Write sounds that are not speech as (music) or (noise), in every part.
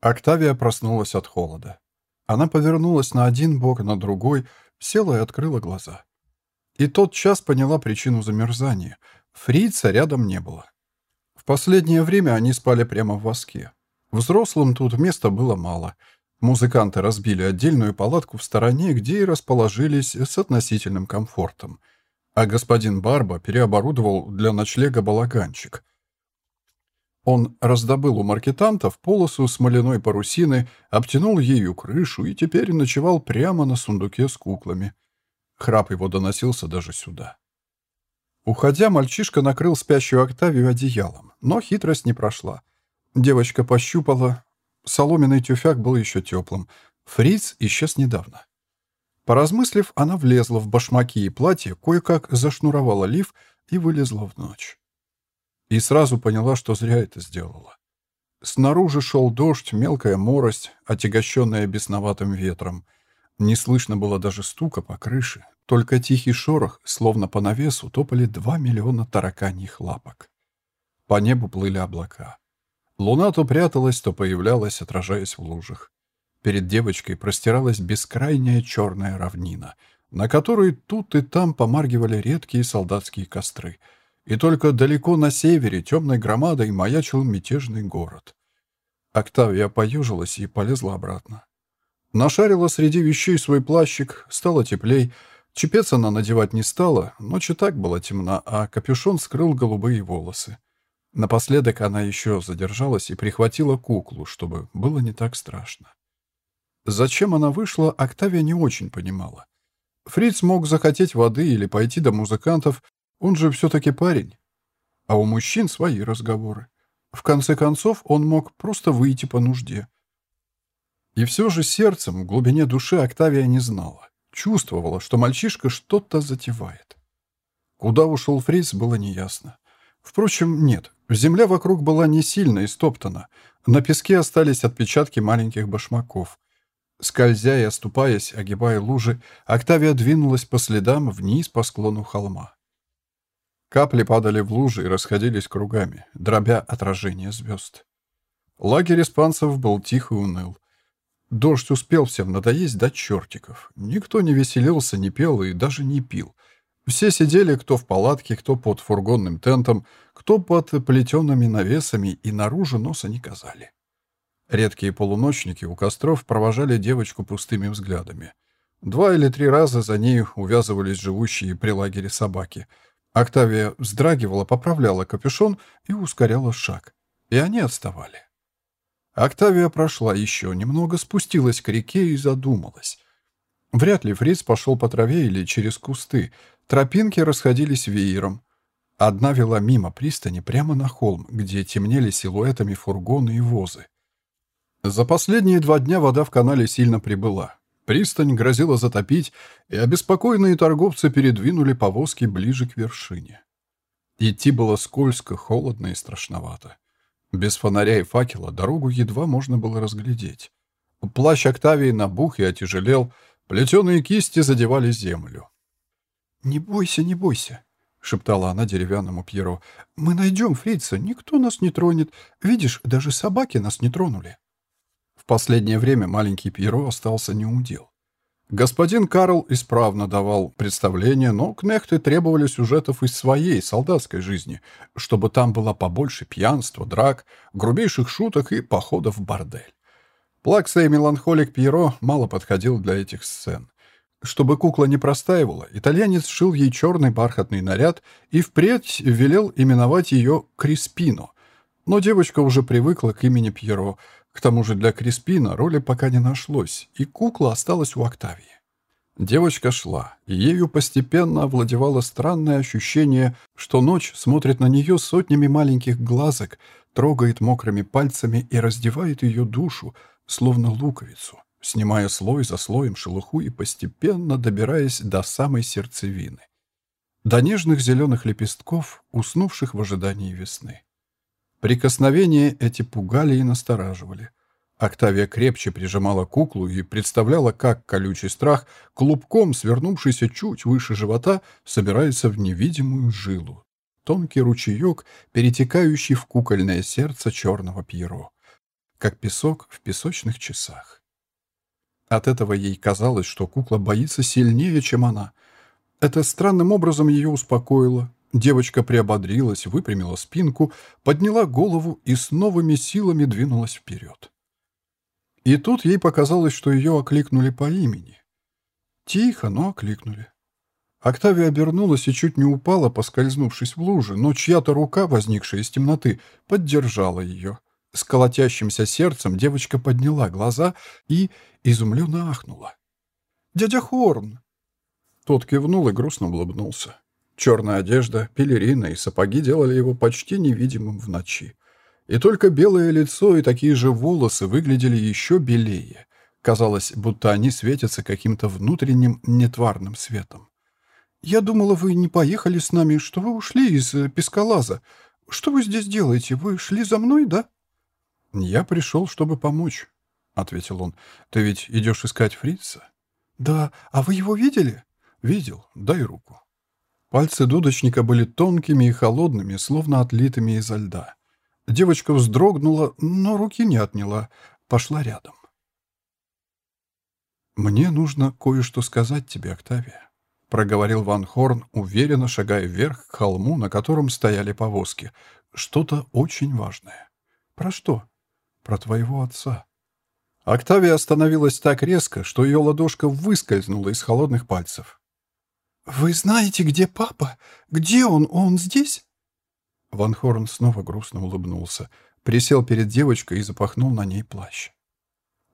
Октавия проснулась от холода. Она повернулась на один бок, на другой, села и открыла глаза. И тот час поняла причину замерзания. Фрица рядом не было. В последнее время они спали прямо в воске. Взрослым тут места было мало. Музыканты разбили отдельную палатку в стороне, где и расположились с относительным комфортом. А господин Барба переоборудовал для ночлега балаганчик. Он раздобыл у маркетантов полосу смоляной парусины, обтянул ею крышу и теперь ночевал прямо на сундуке с куклами. Храп его доносился даже сюда. Уходя, мальчишка накрыл спящую Октавию одеялом, но хитрость не прошла. Девочка пощупала. Соломенный тюфяк был еще теплым. Фриц исчез недавно. Поразмыслив, она влезла в башмаки и платье, кое-как зашнуровала лиф и вылезла в ночь и сразу поняла, что зря это сделала. Снаружи шел дождь, мелкая морость, отягощенная бесноватым ветром. Не слышно было даже стука по крыше, только тихий шорох, словно по навесу, топали два миллиона тараканьих лапок. По небу плыли облака. Луна то пряталась, то появлялась, отражаясь в лужах. Перед девочкой простиралась бескрайняя черная равнина, на которой тут и там помаргивали редкие солдатские костры — и только далеко на севере темной громадой маячил мятежный город. Октавия поежилась и полезла обратно. Нашарила среди вещей свой плащик, стало теплей. Чепец она надевать не стала, ночь и так была темна, а капюшон скрыл голубые волосы. Напоследок она еще задержалась и прихватила куклу, чтобы было не так страшно. Зачем она вышла, Октавия не очень понимала. Фриц мог захотеть воды или пойти до музыкантов, он же все-таки парень. А у мужчин свои разговоры. В конце концов, он мог просто выйти по нужде. И все же сердцем, в глубине души Октавия не знала. Чувствовала, что мальчишка что-то затевает. Куда ушел Фриц, было неясно. Впрочем, нет, земля вокруг была не сильно истоптана. На песке остались отпечатки маленьких башмаков. Скользя и оступаясь, огибая лужи, Октавия двинулась по следам вниз по склону холма. Капли падали в лужи и расходились кругами, дробя отражение звезд. Лагерь испанцев был тих и уныл. Дождь успел всем надоесть до чертиков. Никто не веселился, не пел и даже не пил. Все сидели кто в палатке, кто под фургонным тентом, кто под плетеными навесами и наружу носа не казали. Редкие полуночники у костров провожали девочку пустыми взглядами. Два или три раза за ней увязывались живущие при лагере собаки — Октавия вздрагивала, поправляла капюшон и ускоряла шаг. И они отставали. Октавия прошла еще немного, спустилась к реке и задумалась. Вряд ли Фриц пошел по траве или через кусты. Тропинки расходились веером. Одна вела мимо пристани прямо на холм, где темнели силуэтами фургоны и возы. За последние два дня вода в канале сильно прибыла. Пристань грозила затопить, и обеспокоенные торговцы передвинули повозки ближе к вершине. Идти было скользко, холодно и страшновато. Без фонаря и факела дорогу едва можно было разглядеть. Плащ Октавии набух и отяжелел, плетеные кисти задевали землю. «Не бойся, не бойся», — шептала она деревянному Пьеро. «Мы найдем фрица, никто нас не тронет. Видишь, даже собаки нас не тронули» последнее время маленький Пьеро остался неудел. Господин Карл исправно давал представления, но кнехты требовали сюжетов из своей солдатской жизни, чтобы там было побольше пьянства, драк, грубейших шуток и походов в бордель. Плакса и меланхолик Пьеро мало подходил для этих сцен. Чтобы кукла не простаивала, итальянец сшил ей черный бархатный наряд и впредь велел именовать ее Криспино. Но девочка уже привыкла к имени Пьеро — к тому же для Криспина роли пока не нашлось, и кукла осталась у Октавии. Девочка шла, и ею постепенно овладевало странное ощущение, что ночь смотрит на нее сотнями маленьких глазок, трогает мокрыми пальцами и раздевает ее душу, словно луковицу, снимая слой за слоем шелуху и постепенно добираясь до самой сердцевины, до нежных зеленых лепестков, уснувших в ожидании весны. Прикосновения эти пугали и настораживали. Октавия крепче прижимала куклу и представляла, как колючий страх, клубком свернувшийся чуть выше живота, собирается в невидимую жилу. Тонкий ручеек, перетекающий в кукольное сердце черного Пьеро. как песок в песочных часах. От этого ей казалось, что кукла боится сильнее, чем она. Это странным образом ее успокоило. Девочка приободрилась, выпрямила спинку, подняла голову и с новыми силами двинулась вперед. И тут ей показалось, что ее окликнули по имени. Тихо, но окликнули. Октавия обернулась и чуть не упала, поскользнувшись в луже, но чья-то рука, возникшая из темноты, поддержала ее. С колотящимся сердцем девочка подняла глаза и изумленно ахнула. «Дядя Хорн!» Тот кивнул и грустно улыбнулся. Черная одежда, пелерина и сапоги делали его почти невидимым в ночи. И только белое лицо и такие же волосы выглядели еще белее. Казалось, будто они светятся каким-то внутренним нетварным светом. «Я думала, вы не поехали с нами, что вы ушли из э, Пескалаза. Что вы здесь делаете? Вы шли за мной, да?» «Я пришел, чтобы помочь», — ответил он. «Ты ведь идешь искать фрица?» «Да. А вы его видели?» «Видел. Дай руку». Пальцы дудочника были тонкими и холодными, словно отлитыми изо льда. Девочка вздрогнула, но руки не отняла. Пошла рядом. «Мне нужно кое-что сказать тебе, Октавия». — проговорил Ван Хорн, уверенно шагая вверх к холму, на котором стояли повозки. «Что-то очень важное». «Про что?» «Про твоего отца». Октавия остановилась так резко, что ее ладошка выскользнула из холодных пальцев. «Вы знаете, где папа? Где он? Он здесь?» Ван Хорн снова грустно улыбнулся, присел перед девочкой и запахнул на ней плащ.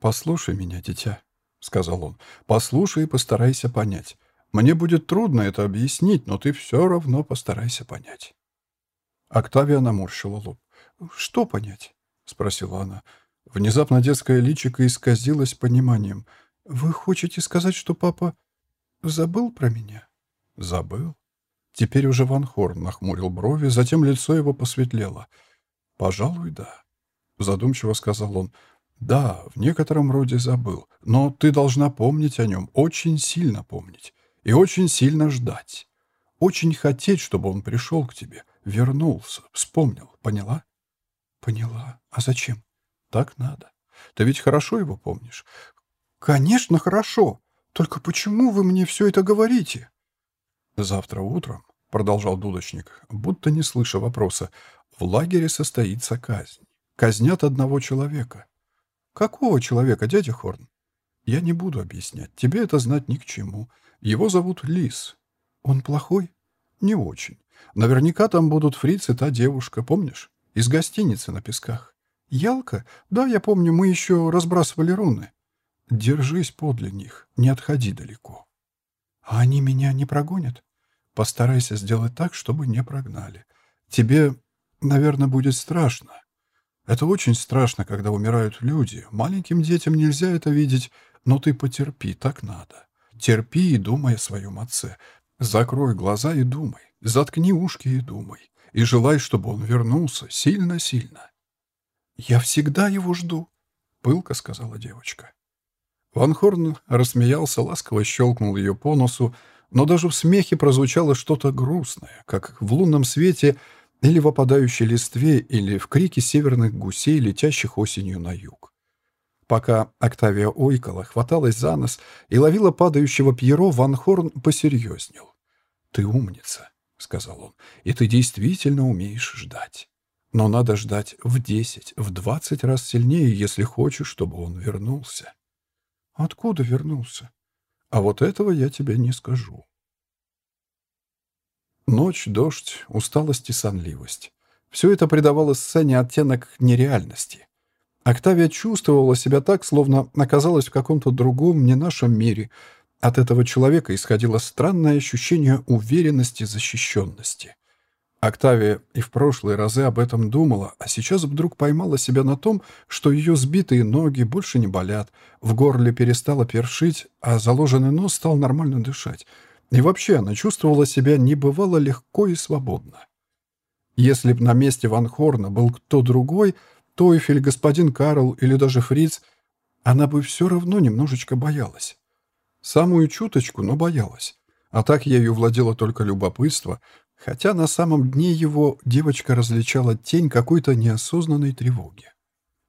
«Послушай меня, дитя», — сказал он. «Послушай и постарайся понять. Мне будет трудно это объяснить, но ты все равно постарайся понять». Октавия наморщила лоб. «Что понять?» — спросила она. Внезапно детское личико исказилось пониманием. «Вы хотите сказать, что папа забыл про меня?» «Забыл?» Теперь уже Ван Хорн нахмурил брови, затем лицо его посветлело. «Пожалуй, да», — задумчиво сказал он. «Да, в некотором роде забыл, но ты должна помнить о нем, очень сильно помнить и очень сильно ждать. Очень хотеть, чтобы он пришел к тебе, вернулся, вспомнил. Поняла? Поняла. А зачем? Так надо. Ты ведь хорошо его помнишь? Конечно, хорошо. Только почему вы мне все это говорите? Завтра утром, продолжал дудочник, будто не слыша вопроса, в лагере состоится казнь. Казнят одного человека. Какого человека, дядя Хорн? Я не буду объяснять. Тебе это знать ни к чему. Его зовут Лис. Он плохой? Не очень. Наверняка там будут фриц и та девушка, помнишь? Из гостиницы на песках. Ялка? Да, я помню, мы еще разбрасывали руны. Держись подле них, не отходи далеко. А они меня не прогонят? Постарайся сделать так, чтобы не прогнали. Тебе, наверное, будет страшно. Это очень страшно, когда умирают люди. Маленьким детям нельзя это видеть, но ты потерпи, так надо. Терпи и думай о своем отце. Закрой глаза и думай. Заткни ушки и думай. И желай, чтобы он вернулся сильно-сильно. «Я всегда его жду», — пылко сказала девочка. Ван Хорн рассмеялся, ласково щелкнул ее по носу, но даже в смехе прозвучало что-то грустное, как в лунном свете или в опадающей листве, или в крике северных гусей, летящих осенью на юг. Пока Октавия ойкала, хваталась за нос и ловила падающего Пьеро, Ван Хорн посерьезнел. «Ты умница», — сказал он, — «и ты действительно умеешь ждать. Но надо ждать в десять, в двадцать раз сильнее, если хочешь, чтобы он вернулся». «Откуда вернулся?» «А вот этого я тебе не скажу». Ночь, дождь, усталость и сонливость. Все это придавало сцене оттенок нереальности. Октавия чувствовала себя так, словно оказалась в каком-то другом, не нашем мире. От этого человека исходило странное ощущение уверенности, защищенности. Октавия и в прошлые разы об этом думала, а сейчас вдруг поймала себя на том, что ее сбитые ноги больше не болят, в горле перестало першить, а заложенный нос стал нормально дышать. И вообще она чувствовала себя небывало легко и свободно. Если б на месте Ван Хорна был кто другой — Тойфель, господин Карл или даже Фриц, она бы все равно немножечко боялась. Самую чуточку, но боялась. А так ею владело только любопытство, хотя на самом дне его девочка различала тень какой-то неосознанной тревоги.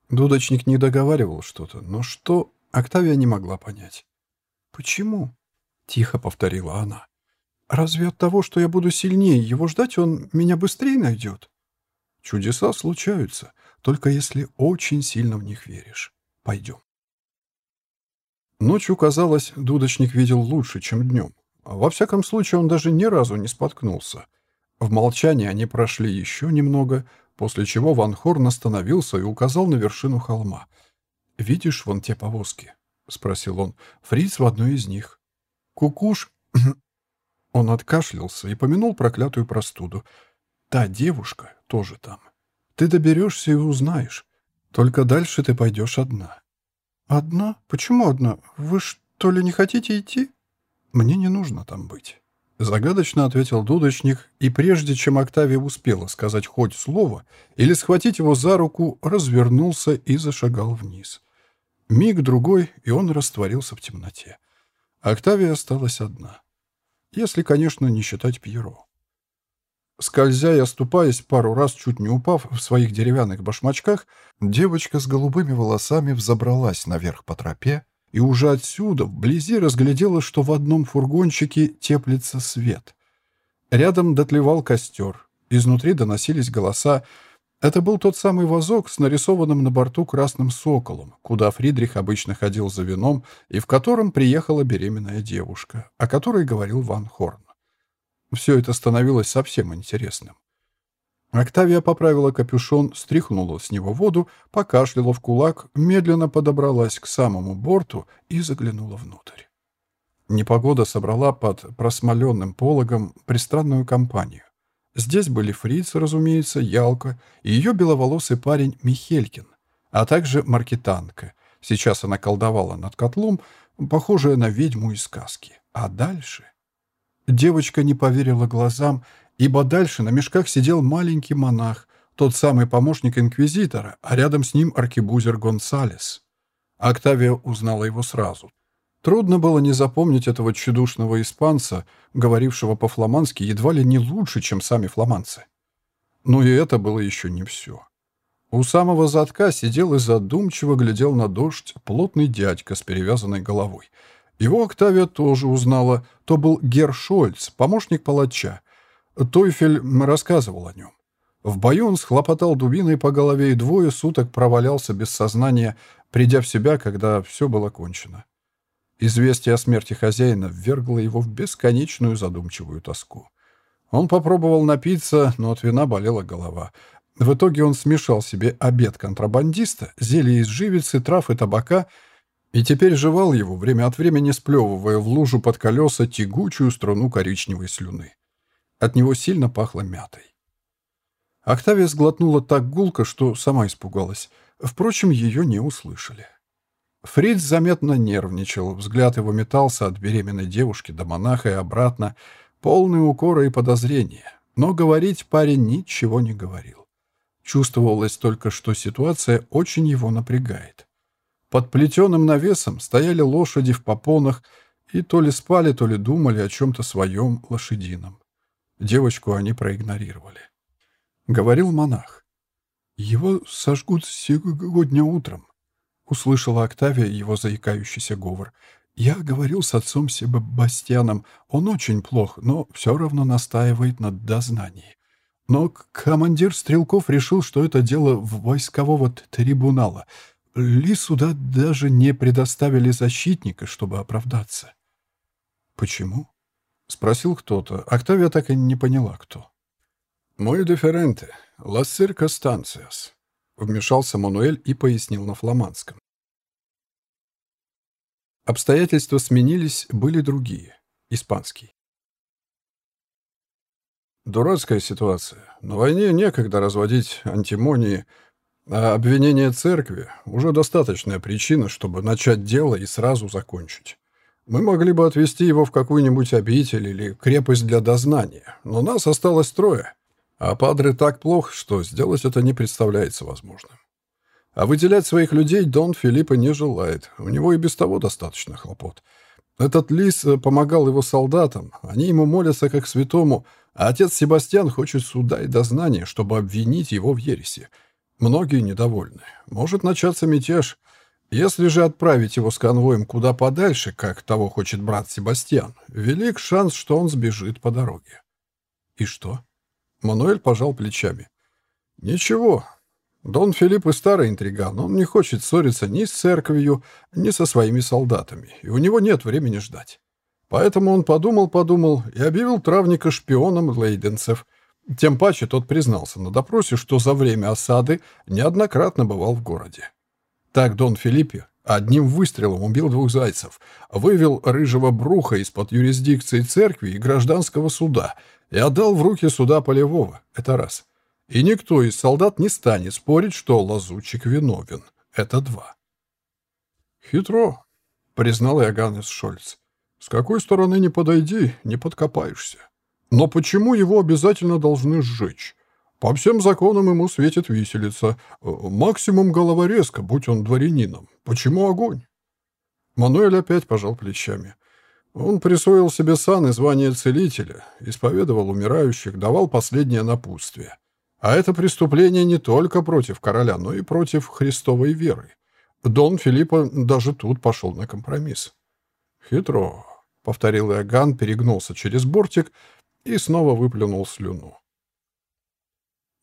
Дудочник не договаривал что-то, но что Октавия не могла понять. «Почему?» — тихо повторила она. «Разве от того, что я буду сильнее его ждать, он меня быстрее найдет?» «Чудеса случаются, только если очень сильно в них веришь. Пойдем». Ночью, казалось, дудочник видел лучше, чем днем. Во всяком случае, он даже ни разу не споткнулся. В молчании они прошли еще немного, после чего Ван Хорн остановился и указал на вершину холма. «Видишь вон те повозки?» — спросил он. «Фриц в одной из них». «Кукуш...» (clears throat) Он откашлялся и помянул проклятую простуду. «Та девушка тоже там. Ты доберешься и узнаешь. Только дальше ты пойдешь одна». «Одна? Почему одна? Вы что ли не хотите идти?» «Мне не нужно там быть». Загадочно ответил дудочник, и прежде чем Октавия успела сказать хоть слово или схватить его за руку, развернулся и зашагал вниз. Миг-другой, и он растворился в темноте. Октавия осталась одна. Если, конечно, не считать Пьеро. Скользя и оступаясь пару раз, чуть не упав в своих деревянных башмачках, девочка с голубыми волосами взобралась наверх по тропе и уже отсюда, вблизи, разглядела, что в одном фургончике теплится свет. Рядом дотлевал костер. Изнутри доносились голоса, это был тот самый вазок с нарисованным на борту красным соколом, куда Фридрих обычно ходил за вином и в котором приехала беременная девушка, о которой говорил Ван Хорн. Все это становилось совсем интересным. Октавия поправила капюшон, стряхнула с него воду, покашляла в кулак, медленно подобралась к самому борту и заглянула внутрь. Непогода собрала под просмоленным пологом пристранную компанию. Здесь были Фриц, разумеется, Ялка и ее беловолосый парень Михелькин, а также маркетанка. Сейчас она колдовала над котлом, похожая на ведьму из сказки. А дальше... Девочка не поверила глазам, ибо дальше на мешках сидел маленький монах, тот самый помощник инквизитора, а рядом с ним аркебузер Гонсалес. Октавия узнала его сразу. Трудно было не запомнить этого чудушного испанца, говорившего по-фламандски едва ли не лучше, чем сами фламандцы. Но и это было еще не все. У самого задка сидел и задумчиво глядел на дождь плотный дядька с перевязанной головой. Его Октавия тоже узнала. То был Гер Шольц, помощник палача. Тойфель рассказывал о нем. В бою он схлопотал дубиной по голове и двое суток провалялся без сознания, придя в себя, когда все было кончено. Известие о смерти хозяина ввергло его в бесконечную задумчивую тоску. Он попробовал напиться, но от вина болела голова. В итоге он смешал себе обед контрабандиста, зелье из живицы, трав и табака, и теперь жевал его, время от времени сплевывая в лужу под колеса тягучую струну коричневой слюны. От него сильно пахло мятой. Октавия сглотнула так гулко, что сама испугалась. Впрочем, ее не услышали. Фриц заметно нервничал, взгляд его метался от беременной девушки до монаха и обратно, полный укора и подозрения. Но говорить парень ничего не говорил. Чувствовалось только, что ситуация очень его напрягает. Под плетеным навесом стояли лошади в попонах и то ли спали, то ли думали о чем-то своем лошадином. Девочку они проигнорировали. Говорил монах. «Его сожгут сегодня утром. Услышала Октавия его заикающийся говор. «Я говорил с отцом Себастьяном. Он очень плох, но все равно настаивает на дознании. Но командир Стрелков решил, что это дело войскового трибунала. Ли суда даже не предоставили защитника, чтобы оправдаться». «Почему?» — спросил кто-то. Октавия так и не поняла, кто. «Мой деференте, лассер Костанциас», Вмешался Мануэль и пояснил на фламандском. Обстоятельства сменились, были другие. Испанский. Дурацкая ситуация. На войне некогда разводить антимонии, а обвинение церкви — уже достаточная причина, чтобы начать дело и сразу закончить. Мы могли бы отвезти его в какую-нибудь обитель или крепость для дознания, но нас осталось трое — а Падре так плох, что сделать это не представляется возможным. А выделять своих людей Дон Филиппа не желает. У него и без того достаточно хлопот. Этот лис э, помогал его солдатам, они ему молятся как святому, а отец Себастьян хочет суда и дознания, чтобы обвинить его в ереси. Многие недовольны. Может начаться мятеж. Если же отправить его с конвоем куда подальше, как того хочет брат Себастьян, велик шанс, что он сбежит по дороге. И что? Мануэль пожал плечами. Ничего. Дон Филипп и старый интриган. Он не хочет ссориться ни с церковью, ни со своими солдатами, и у него нет времени ждать. Поэтому он подумал-подумал и объявил травника шпионом лейденцев. Тем паче тот признался на допросе, что за время осады неоднократно бывал в городе. Так Дон Филиппе одним выстрелом убил двух зайцев, вывел рыжего бруха из-под юрисдикции церкви и гражданского суда и отдал в руки суда полевого. Это раз. И никто из солдат не станет спорить, что лазутчик виновен. Это два. «Хитро», — признал Иоганнес Шольц. «С какой стороны не подойди, не подкопаешься. Но почему его обязательно должны сжечь? По всем законам ему светит виселица. Э, максимум головорезка, будь он дворянином. Почему огонь? Мануэль опять пожал плечами. Он присвоил себе сан и звание целителя, исповедовал умирающих, давал последнее напутствие. А это преступление не только против короля, но и против христовой веры. Дон Филиппа даже тут пошел на компромисс. «Хитро», — повторил Иоганн, перегнулся через бортик и снова выплюнул слюну.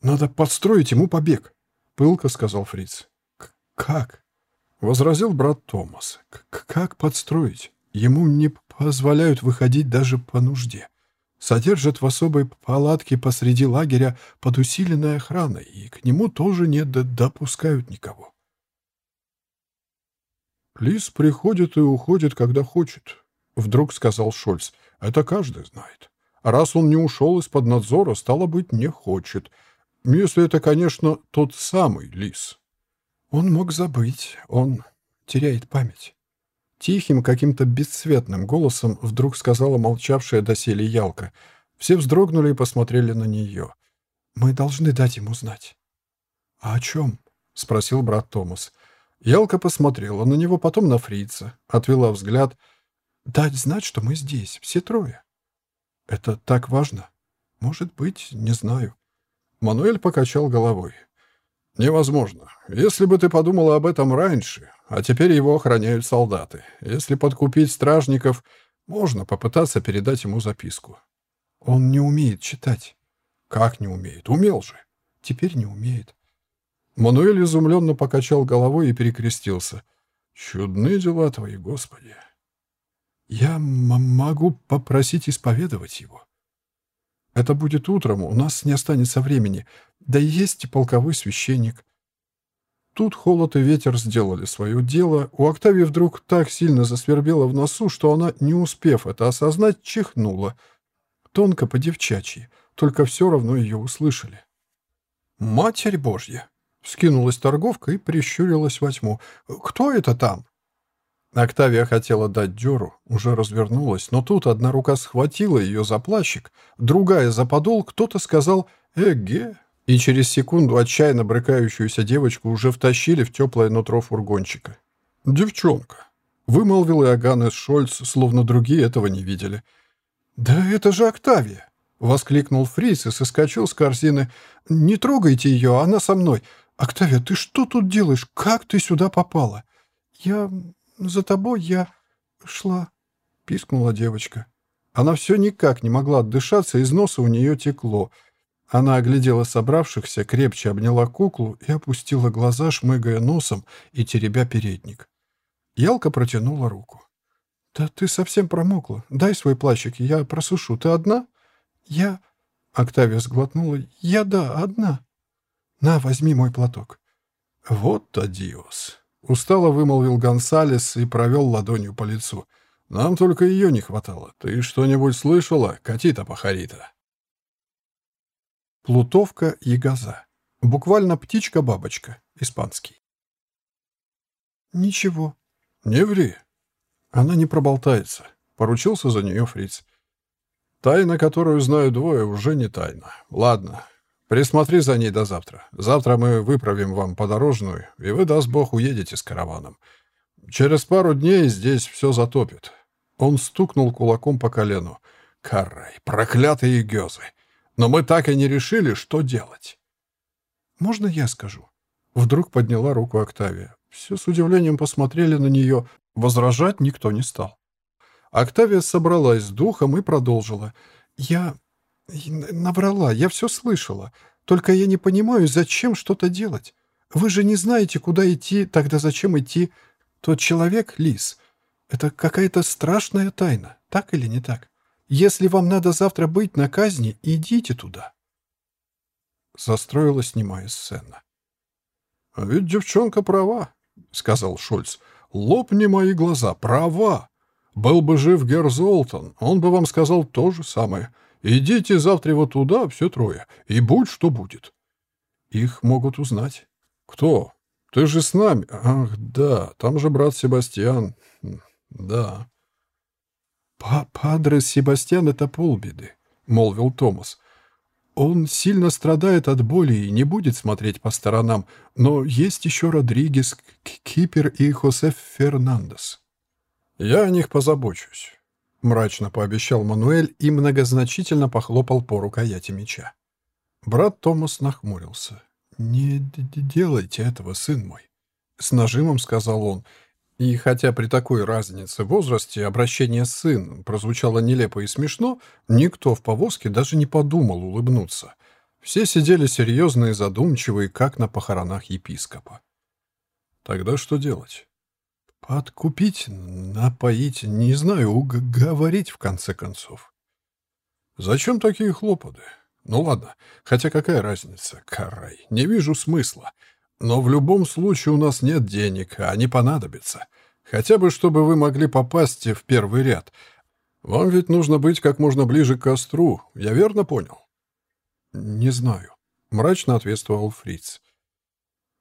«Надо подстроить ему побег», — пылко сказал Фриц. «Как?» — возразил брат Томас. «Как подстроить? Ему не позволяют выходить даже по нужде. Содержат в особой палатке посреди лагеря под усиленной охраной, и к нему тоже не допускают никого». «Лис приходит и уходит, когда хочет», — вдруг сказал Шольц. «Это каждый знает. Раз он не ушел из-под надзора, стало быть, не хочет». Если это, конечно, тот самый лис. Он мог забыть, он теряет память. Тихим, каким-то бесцветным голосом вдруг сказала молчавшая доселе Ялка. Все вздрогнули и посмотрели на нее. «Мы должны дать ему знать». «А о чем?» — спросил брат Томас. Ялка посмотрела на него, потом на фрица, отвела взгляд. «Дать знать, что мы здесь, все трое». «Это так важно?» «Может быть, не знаю. Мануэль покачал головой. «Невозможно. Если бы ты подумала об этом раньше, а теперь его охраняют солдаты. Если подкупить стражников, можно попытаться передать ему записку». «Он не умеет читать». «Как не умеет? Умел же». «Теперь не умеет». Мануэль изумленно покачал головой и перекрестился. «Чудны дела твои, Господи!» «Я могу попросить исповедовать его». Это будет утром, у нас не останется времени. Да и есть полковой священник. Тут холод и ветер сделали свое дело. У Октавии вдруг так сильно засвербело в носу, что она, не успев это осознать, чихнула. Тонко по-девчачьи, только все равно ее услышали. «Матерь Божья!» — вскинулась торговка и прищурилась во тьму. «Кто это там?» Октавия хотела дать дёру, уже развернулась, но тут одна рука схватила ее за плащик, другая за подол, кто-то сказал «Эге», и через секунду отчаянно брыкающуюся девочку уже втащили в теплое нутро фургончика. «Девчонка», — вымолвил Иоганнес Шольц, словно другие этого не видели. «Да это же Октавия!» — воскликнул Фрис и соскочил с корзины. «Не трогайте ее, она со мной. Октавия, ты что тут делаешь? Как ты сюда попала?» «Я за тобой я шла», — пискнула девочка. Она все никак не могла отдышаться, из носа у нее текло. Она оглядела собравшихся, крепче обняла куклу и опустила глаза, шмыгая носом и теребя передник. Ялка протянула руку. «Да ты совсем промокла. Дай свой плащик, я просушу. Ты одна?» «Я...» Октавия сглотнула. «Я да, одна. На, возьми мой платок». «Вот адиос». Устало вымолвил Гонсалес и провел ладонью по лицу. «Нам только ее не хватало. Ты что-нибудь слышала, Катита Пахарита?» Плутовка Ягоза. Буквально птичка-бабочка. Испанский. «Ничего». «Не ври». Она не проболтается. Поручился за нее фриц. Тайна, которую знаю двое, уже не тайна. Ладно, Присмотри за ней до завтра. Завтра мы выправим вам подорожную, и вы, даст Бог, уедете с караваном. Через пару дней здесь все затопит». Он стукнул кулаком по колену. «Карай, проклятые гёзы! Но мы так и не решили, что делать». «Можно я скажу?» Вдруг подняла руку Октавия. Все с удивлением посмотрели на нее. Возражать никто не стал. Октавия собралась с духом и продолжила. «Я... наврала, я все слышала. Только я не понимаю, зачем что-то делать. Вы же не знаете, куда идти, тогда зачем идти? Тот человек, Лис, это какая-то страшная тайна, так или не так? Если вам надо завтра быть на казни, идите туда». Застроилась немая сцена. «А ведь девчонка права», — сказал Шульц. «Лопни мои глаза, права. Был бы жив Герзолтон, он бы вам сказал то же самое. Идите завтра вот туда, все трое, и будь что будет». «Их могут узнать». «Кто? Ты же с нами. Ах, да, там же брат Себастьян. Да». «Падре Себастьян — это полбеды», — молвил Томас. Он сильно страдает от боли и не будет смотреть по сторонам, но есть еще Родригес, Кипер и Хосеф Фернандес. «Я о них позабочусь», — мрачно пообещал Мануэль и многозначительно похлопал по рукояти меча. Брат Томас нахмурился. «Не делайте этого, сын мой», — с нажимом сказал он, и хотя при такой разнице в возрасте обращение «сын» прозвучало нелепо и смешно, никто в повозке даже не подумал улыбнуться. Все сидели серьезные и задумчивые, как на похоронах епископа. Тогда что делать? Подкупить, напоить, не знаю, уговорить в конце концов. Зачем такие хлопоты? Ну ладно, хотя какая разница, карай, не вижу смысла. Но в любом случае у нас нет денег, а они понадобятся. Хотя бы, чтобы вы могли попасть в первый ряд. Вам ведь нужно быть как можно ближе к костру. Я верно понял? Не знаю. Мрачно ответствовал Фриц.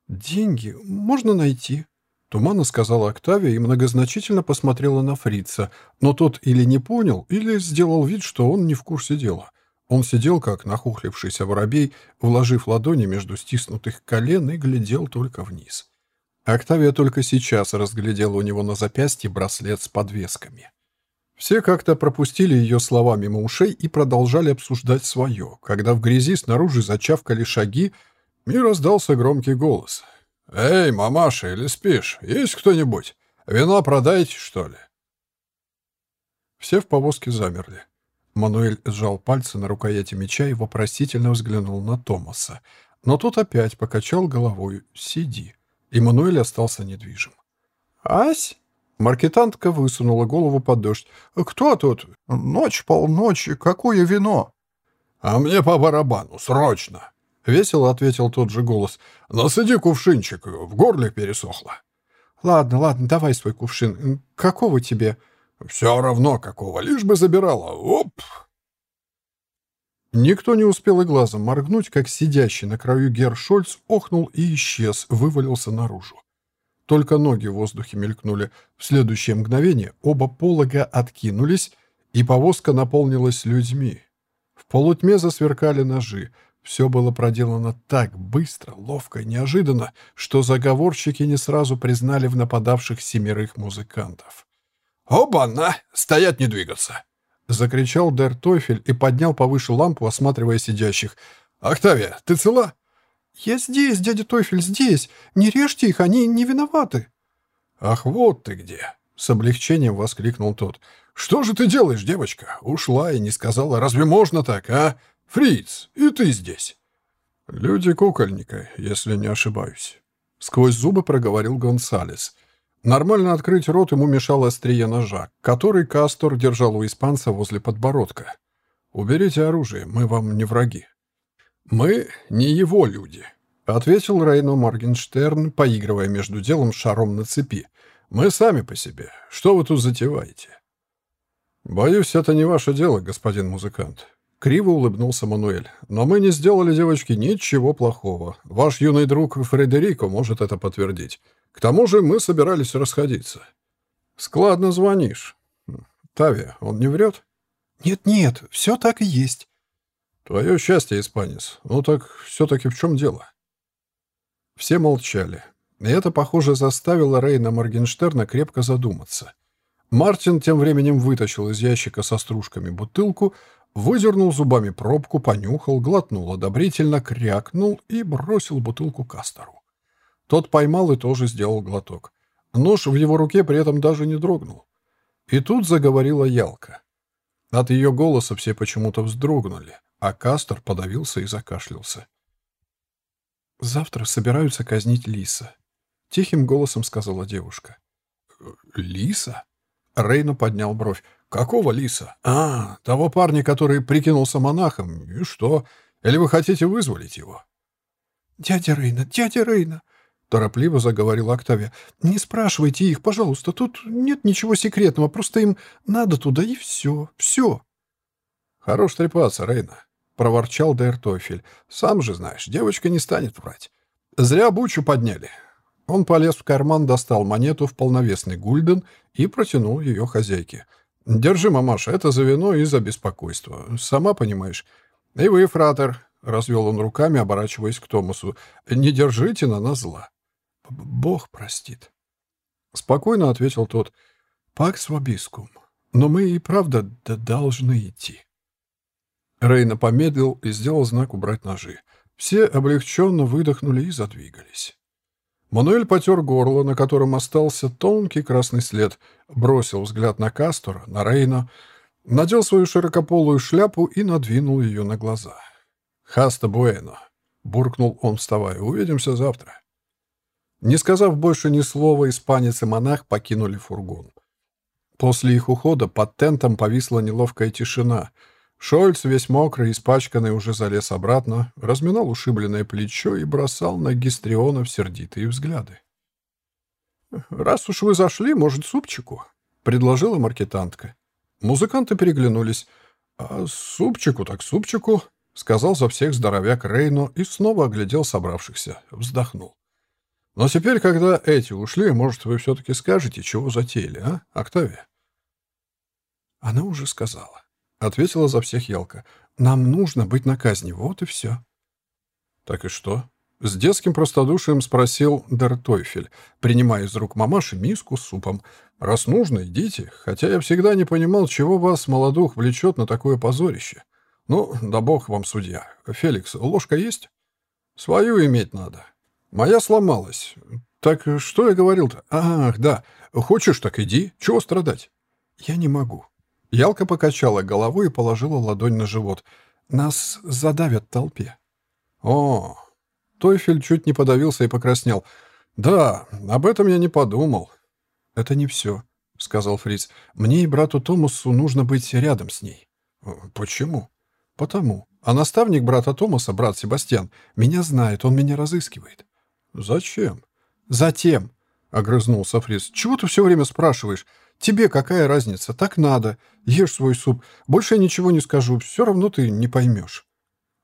Деньги можно найти. Туманно сказала Октавия и многозначительно посмотрела на Фрица, но тот или не понял, или сделал вид, что он не в курсе дела. Он сидел, как нахухлившийся воробей, вложив ладони между стиснутых колен и глядел только вниз. Октавия только сейчас разглядела у него на запястье браслет с подвесками. Все как-то пропустили ее слова мимо ушей и продолжали обсуждать свое, когда в грязи снаружи зачавкали шаги, и раздался громкий голос. «Эй, мамаша, или спишь? Есть кто-нибудь? Вино продайте, что ли?» Все в повозке замерли. Мануэль сжал пальцы на рукояти меча и вопросительно взглянул на Томаса. Но тот опять покачал головой «Сиди». И Мануэль остался недвижим. «Ась?» Маркетантка высунула голову под дождь. «Кто тут? Ночь, полночи, какое вино?» «А мне по барабану, срочно!» — весело ответил тот же голос. «Насади кувшинчик, в горле пересохло». «Ладно, ладно, давай свой кувшин. Какого тебе?» «Все равно какого, лишь бы забирала. Оп!» Никто не успел и глазом моргнуть, как сидящий на краю Гершольц охнул и исчез, вывалился наружу. Только ноги в воздухе мелькнули. В следующее мгновение оба полога откинулись, и повозка наполнилась людьми. В полутьме засверкали ножи. Все было проделано так быстро, ловко и неожиданно, что заговорщики не сразу признали в нападавших семерых музыкантов. «Оба-на! Стоять не двигаться!» — закричал Дер Тойфель и поднял повыше лампу, осматривая сидящих. «Октавия, ты цела?» «Я здесь, дядя Тойфель, здесь. Не режьте их, они не виноваты». «Ах, вот ты где!» — с облегчением воскликнул тот. «Что же ты делаешь, девочка? Ушла и не сказала, разве можно так, а? Фриц, и ты здесь!» «Люди кукольника, если не ошибаюсь», — сквозь зубы проговорил Гонсалес. Нормально открыть рот ему мешало острие ножа, который Кастор держал у испанца возле подбородка. «Уберите оружие, мы вам не враги». «Мы не его люди», — ответил Рейно Моргенштерн, поигрывая между делом шаром на цепи. «Мы сами по себе. Что вы тут затеваете?» «Боюсь, это не ваше дело, господин музыкант», — криво улыбнулся Мануэль. «Но мы не сделали девочке ничего плохого. Ваш юный друг Фредерико может это подтвердить. К тому же мы собирались расходиться. Складно звонишь. Тави, он не врет? Нет-нет, все так и есть. Твое счастье, испанец. Ну так все-таки в чем дело? Все молчали. И это, похоже, заставило Рейна Моргенштерна крепко задуматься. Мартин тем временем вытащил из ящика со стружками бутылку, выдернул зубами пробку, понюхал, глотнул одобрительно, крякнул и бросил бутылку Кастору. Тот поймал и тоже сделал глоток. Нож в его руке при этом даже не дрогнул. И тут заговорила Ялка. От ее голоса все почему-то вздрогнули, а Кастер подавился и закашлялся. «Завтра собираются казнить Лиса», — тихим голосом сказала девушка. «Лиса?» Рейна поднял бровь. «Какого лиса? А, того парня, который прикинулся монахом. И что? Или вы хотите вызволить его?» «Дядя Рейна, дядя Рейна!» Торопливо заговорила Октавия. «Не спрашивайте их, пожалуйста. Тут нет ничего секретного. Просто им надо туда, и все. Все». «Хорош трепаться, Рейна», — проворчал Дертофель. «Сам же знаешь, девочка не станет врать. Зря бучу подняли. Он полез в карман, достал монету в полновесный гульден и протянул ее хозяйке. «Держи, мамаша, это за вино и за беспокойство. Сама понимаешь. И вы, фратер», — развел он руками, оборачиваясь к Томасу, — «не держите на нас зла». «Бог простит». Спокойно ответил тот. «Пакс вобискум. Но мы и правда должны идти». Рейна помедлил и сделал знак убрать ножи. Все облегченно выдохнули и задвигались. Мануэль потер горло, на котором остался тонкий красный след, бросил взгляд на Кастора, на Рейна, надел свою широкополую шляпу и надвинул ее на глаза. «Хаста Буэно», — буркнул он, вставая, — «увидимся завтра». Не сказав больше ни слова, испанец и монах покинули фургон. После их ухода под тентом повисла неловкая тишина — Шольц, весь мокрый, испачканный, уже залез обратно, разминал ушибленное плечо и бросал на Гистрионов сердитые взгляды. «Раз уж вы зашли, может, супчику?» — предложила маркетантка. Музыканты переглянулись. «А супчику так супчику», — сказал за всех здоровяк Рейно и снова оглядел собравшихся, вздохнул. «Но теперь, когда эти ушли, может, вы все-таки скажете, чего затеяли, а, Октавия?» Она уже сказала. Ответила за всех Ялка. «Нам нужно быть на казни, вот и все». «Так и что?» С детским простодушием спросил Дертойфель, принимая из рук мамаши миску с супом. «Раз нужно, идите, хотя я всегда не понимал, чего вас, молодух, влечет на такое позорище. Ну, да бог вам судья. Феликс, ложка есть?» «Свою иметь надо. Моя сломалась. Так что я говорил-то? Ах, да. Хочешь, так иди. Чего страдать?» «Я не могу», Ялка покачала головой и положила ладонь на живот. «Нас задавят толпе». «О!» Тойфель чуть не подавился и покраснел. «Да, об этом я не подумал». «Это не все», — сказал Фриц. «Мне и брату Томасу нужно быть рядом с ней». «Почему?» «Потому. А наставник брата Томаса, брат Себастьян, меня знает, он меня разыскивает». «Зачем?» «Затем», — огрызнулся Фриц. «Чего ты все время спрашиваешь? Тебе какая разница? Так надо. Ешь свой суп. Больше я ничего не скажу. Все равно ты не поймешь».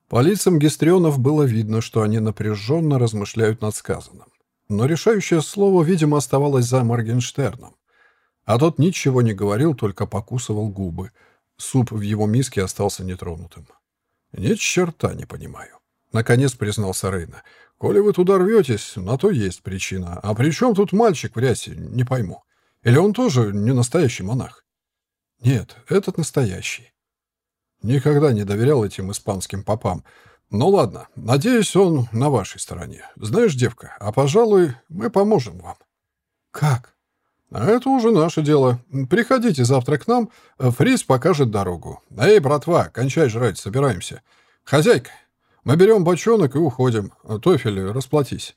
По лицам гестрионов было видно, что они напряженно размышляют над сказанным. Но решающее слово, видимо, оставалось за Моргенштерном. А тот ничего не говорил, только покусывал губы. Суп в его миске остался нетронутым. «Ни черта не понимаю», — наконец признался Рейна. «Коли вы туда рветесь, на то есть причина. А при чем тут мальчик в рясе, не пойму». Или он тоже не настоящий монах? Нет, этот настоящий. Никогда не доверял этим испанским попам. Ну ладно, надеюсь, он на вашей стороне. Знаешь, девка, а, пожалуй, мы поможем вам. Как? А это уже наше дело. Приходите завтра к нам, Фриз покажет дорогу. Эй, братва, кончай жрать, собираемся. Хозяйка, мы берем бочонок и уходим. Тофель, расплатись.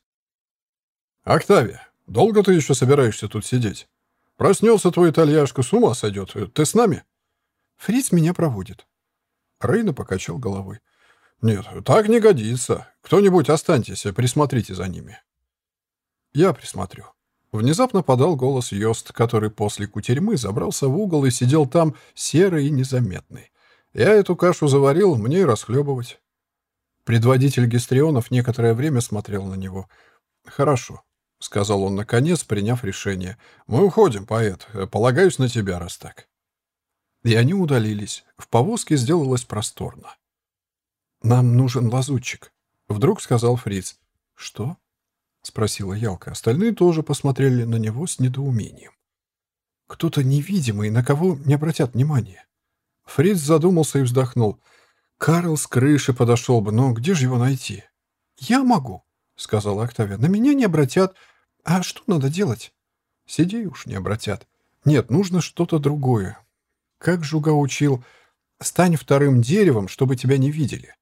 Октавия, долго ты еще собираешься тут сидеть? Проснется твой итальяшка, с ума сойдет. Ты с нами?» «Фриц меня проводит». Рейна покачал головой. «Нет, так не годится. Кто-нибудь останьтесь, присмотрите за ними». «Я присмотрю». Внезапно подал голос Йост, который после кутерьмы забрался в угол и сидел там серый и незаметный. «Я эту кашу заварил, мне и расхлебывать». Предводитель гестрионов некоторое время смотрел на него. «Хорошо. — сказал он наконец, приняв решение. «Мы уходим, поэт. Полагаюсь на тебя, раз так». И они удалились. В повозке сделалось просторно. «Нам нужен лазутчик», — вдруг сказал Фриц. «Что?» — спросила Ялка. Остальные тоже посмотрели на него с недоумением. «Кто-то невидимый, на кого не обратят внимания». Фриц задумался и вздохнул. «Карл с крыши подошел бы, но где же его найти?» «Я могу», сказала Октавия. «На меня не обратят. А что надо делать?» «Сиди уж, не обратят. Нет, нужно что-то другое. Как Жуга учил, стань вторым деревом, чтобы тебя не видели».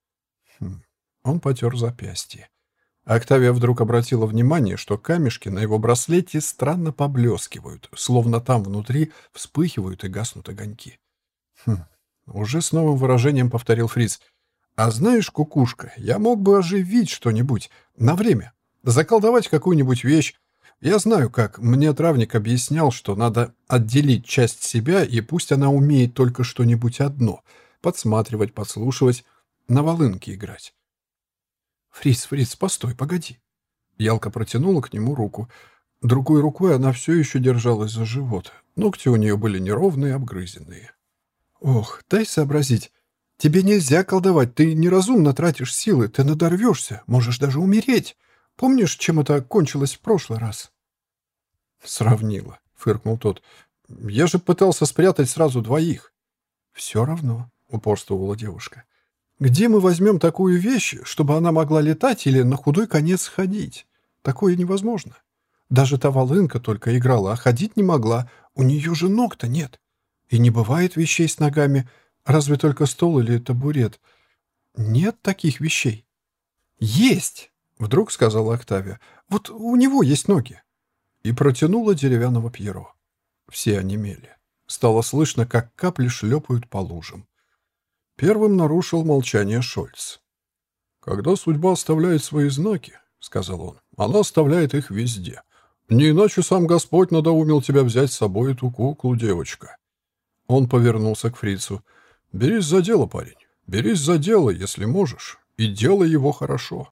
Хм. Он потер запястье. Октавия вдруг обратила внимание, что камешки на его браслете странно поблескивают, словно там внутри вспыхивают и гаснут огоньки. «Хм, уже с новым выражением повторил Фриц. «А знаешь, кукушка, я мог бы оживить что-нибудь на время, заколдовать какую-нибудь вещь. Я знаю, как. Мне травник объяснял, что надо отделить часть себя, и пусть она умеет только что-нибудь одно — подсматривать, подслушивать, на волынке играть». «Фриц, Фриц, постой, погоди». Ялка протянула к нему руку. Другой рукой она все еще держалась за живот. Ногти у нее были неровные, обгрызенные. «Ох, дай сообразить. Тебе нельзя колдовать, ты неразумно тратишь силы, ты надорвешься, можешь даже умереть. Помнишь, чем это кончилось в прошлый раз?» «Сравнила», — фыркнул тот. «Я же пытался спрятать сразу двоих». «Все равно», — упорствовала девушка. «Где мы возьмем такую вещь, чтобы она могла летать или на худой конец ходить? Такое невозможно. Даже та волынка только играла, а ходить не могла. У нее же ног-то нет. И не бывает вещей с ногами, разве только стол или табурет. Нет таких вещей. Есть, вдруг сказала Октавия. Вот у него есть ноги. И протянула деревянного Пьеро. Все онемели. Стало слышно, как капли шлепают по лужам. Первым нарушил молчание Шольц. «Когда судьба оставляет свои знаки, — сказал он, — она оставляет их везде. Не иначе сам Господь надоумил тебя взять с собой эту куклу, девочка. Он повернулся к фрицу. «Берись за дело, парень. Берись за дело, если можешь. И делай его хорошо».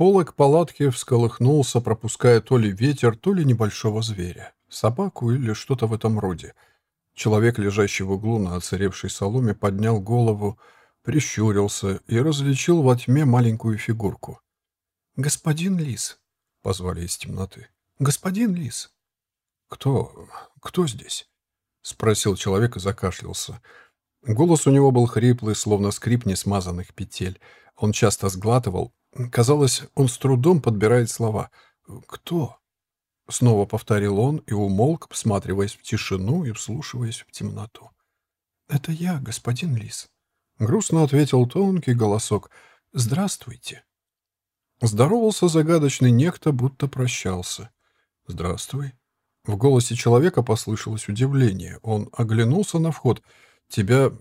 Полок палатки всколыхнулся, пропуская то ли ветер, то ли небольшого зверя. Собаку или что-то в этом роде. Человек, лежащий в углу на оцаревшей соломе, поднял голову, прищурился и различил во тьме маленькую фигурку. «Господин Лис», — позвали из темноты. «Господин Лис». «Кто... кто здесь?» — спросил человек и закашлялся. Голос у него был хриплый, словно скрип несмазанных петель. Он часто сглатывал. Казалось, он с трудом подбирает слова. «Кто?» Снова повторил он и умолк, всматриваясь в тишину и вслушиваясь в темноту. «Это я, господин Лис», — грустно ответил тонкий голосок. «Здравствуйте». Здоровался загадочный некто, будто прощался. «Здравствуй», в голосе человека послышалось удивление. Он оглянулся на вход. «Тебя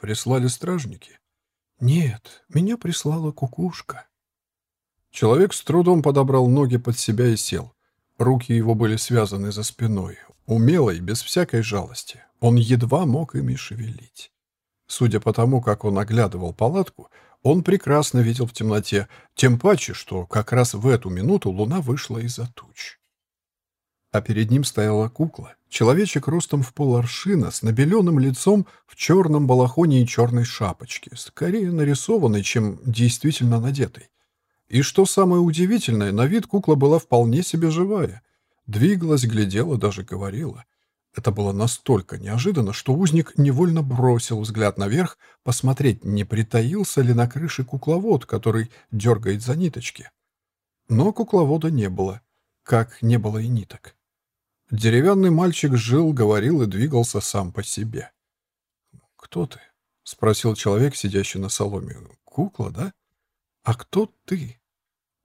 прислали стражники?» «Нет, меня прислала кукушка». Человек с трудом подобрал ноги под себя и сел. Руки его были связаны за спиной, умело и без всякой жалости. Он едва мог ими шевелить. Судя по тому, как он оглядывал палатку, он прекрасно видел в темноте, тем паче, что как раз в эту минуту луна вышла из-за туч а перед ним стояла кукла, человечек ростом в поларшина, с набеленным лицом в черном балахоне и черной шапочке, скорее нарисованной, чем действительно надетой. И что самое удивительное, на вид кукла была вполне себе живая. Двигалась, глядела, даже говорила. Это было настолько неожиданно, что узник невольно бросил взгляд наверх, посмотреть, не притаился ли на крыше кукловод, который дергает за ниточки. Но кукловода не было, как не было и ниток. Деревянный мальчик жил, говорил и двигался сам по себе. «Кто ты?» — спросил человек, сидящий на соломе. «Кукла, да? А кто ты?»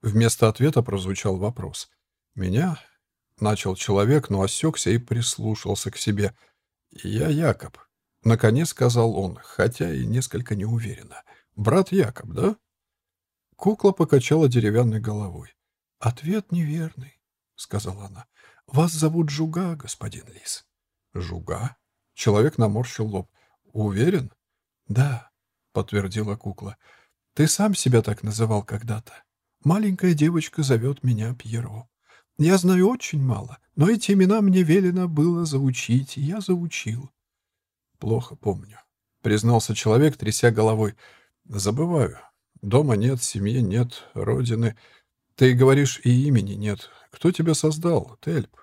Вместо ответа прозвучал вопрос. «Меня?» — начал человек, но осекся и прислушался к себе. «Я Якоб», — наконец сказал он, хотя и несколько неуверенно. «Брат Якоб, да?» Кукла покачала деревянной головой. «Ответ неверный», — сказала она. «Вас зовут Жуга, господин Лис». «Жуга?» Человек наморщил лоб. «Уверен?» «Да», — подтвердила кукла. «Ты сам себя так называл когда-то. Маленькая девочка зовет меня Пьеро. Я знаю очень мало, но эти имена мне велено было заучить, и я заучил». «Плохо помню», — признался человек, тряся головой. «Забываю. Дома нет, семьи нет, родины. Ты говоришь, и имени нет. Кто тебя создал, Тельп?»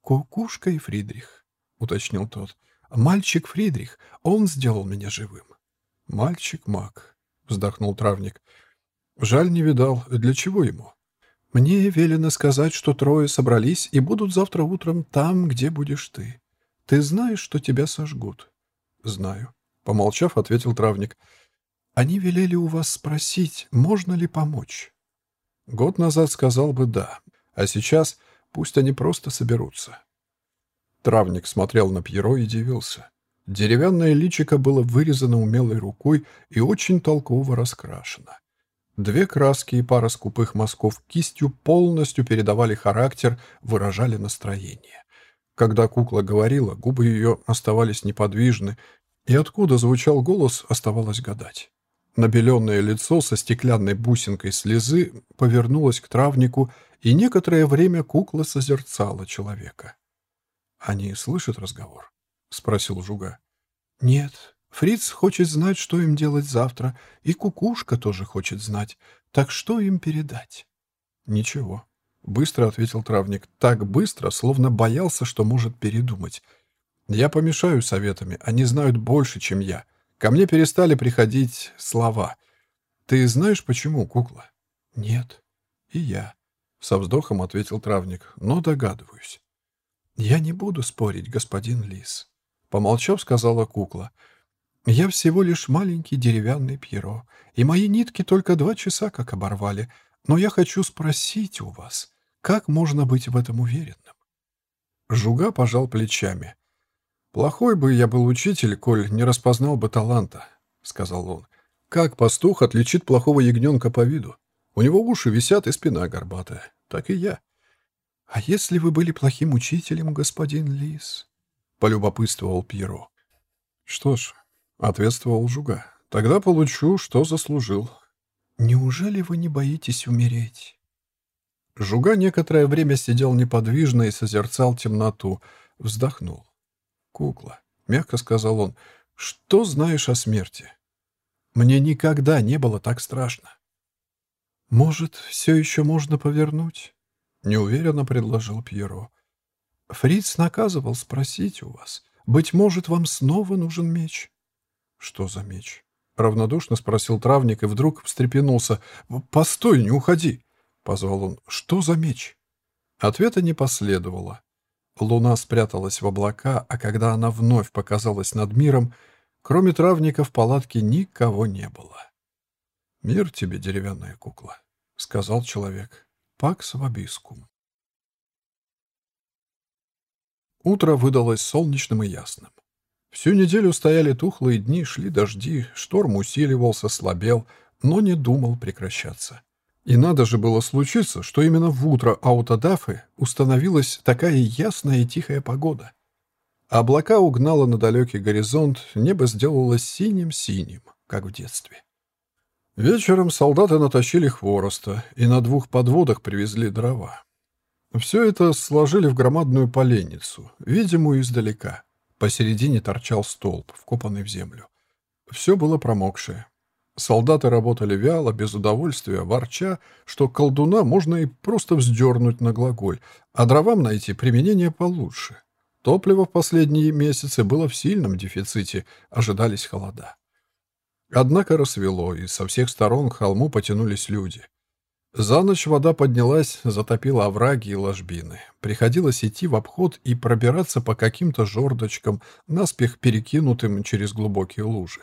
«Кукушка и Фридрих», — уточнил тот. «Мальчик Фридрих, он сделал меня живым». «Мальчик-маг», — вздохнул травник. Жаль, не видал. Для чего ему? Мне велено сказать, что трое собрались и будут завтра утром там, где будешь ты. Ты знаешь, что тебя сожгут? Знаю. Помолчав, ответил травник. Они велели у вас спросить, можно ли помочь. Год назад сказал бы «да», а сейчас пусть они просто соберутся. Травник смотрел на Пьеро и дивился. Деревянное личико было вырезано умелой рукой и очень толково раскрашено. Две краски и пара скупых мазков кистью полностью передавали характер, выражали настроение. Когда кукла говорила, губы ее оставались неподвижны, и откуда звучал голос, оставалось гадать. Набеленное лицо со стеклянной бусинкой слезы повернулось к травнику, и некоторое время кукла созерцала человека. «Они слышат разговор?» — спросил Жуга. «Нет. Фриц хочет знать, что им делать завтра, и кукушка тоже хочет знать. Так что им передать?» «Ничего», — быстро ответил травник. Так быстро, словно боялся, что может передумать. «Я помешаю советами. Они знают больше, чем я. Ко мне перестали приходить слова. Ты знаешь, почему, кукла?» «Нет. И я», — со вздохом ответил травник. «Но догадываюсь». «Я не буду спорить, господин Лис», — помолчав, сказала кукла. «Я всего лишь маленький деревянный Пьеро, и мои нитки только два часа как оборвали, но я хочу спросить у вас, как можно быть в этом уверенным?» Жуга пожал плечами. «Плохой бы я был учитель, коль не распознал бы таланта», — сказал он. «Как пастух отличит плохого ягненка по виду? У него уши висят и спина горбатая. Так и я. «А если вы были плохим учителем, господин Лис?» — полюбопытствовал Пьеро. «Что ж», — ответствовал Жуга, — «тогда получу, что заслужил». «Неужели вы не боитесь умереть?» Жуга некоторое время сидел неподвижно и созерцал темноту, вздохнул. «Кукла», — мягко сказал он, — «что знаешь о смерти?» «Мне никогда не было так страшно». «Может, все еще можно повернуть?» неуверенно предложил Пьеро. Фриц наказывал спросить у вас. Быть может, вам снова нужен меч? Что за меч? Равнодушно спросил травник и вдруг встрепенулся. «Постой, не уходи!» — позвал он. «Что за меч?» Ответа не последовало. Луна спряталась в облака, а когда она вновь показалась над миром, кроме травника в палатке никого не было. «Мир тебе, деревянная кукла», — сказал человек. Пакс вобискум. Утро выдалось солнечным и ясным. Всю неделю стояли тухлые дни, шли дожди, шторм усиливался, слабел, но не думал прекращаться. И надо же было случиться, что именно в утро Аутодафы установилась такая ясная и тихая погода. Облака угнало на далекий горизонт, небо сделалось синим-синим, как в детстве. Вечером солдаты натащили хвороста и на двух подводах привезли дрова. Все это сложили в громадную поленницу, видимую издалека. Посередине торчал столб, вкопанный в землю. Все было промокшее. Солдаты работали вяло, без удовольствия, ворча, что колдуна можно и просто вздернуть на глаголь, а дровам найти применение получше. Топливо в последние месяцы было в сильном дефиците, ожидались холода. Однако рассвело, и со всех сторон к холму потянулись люди. За ночь вода поднялась, затопила овраги и ложбины. Приходилось идти в обход и пробираться по каким-то жердочкам, наспех перекинутым через глубокие лужи.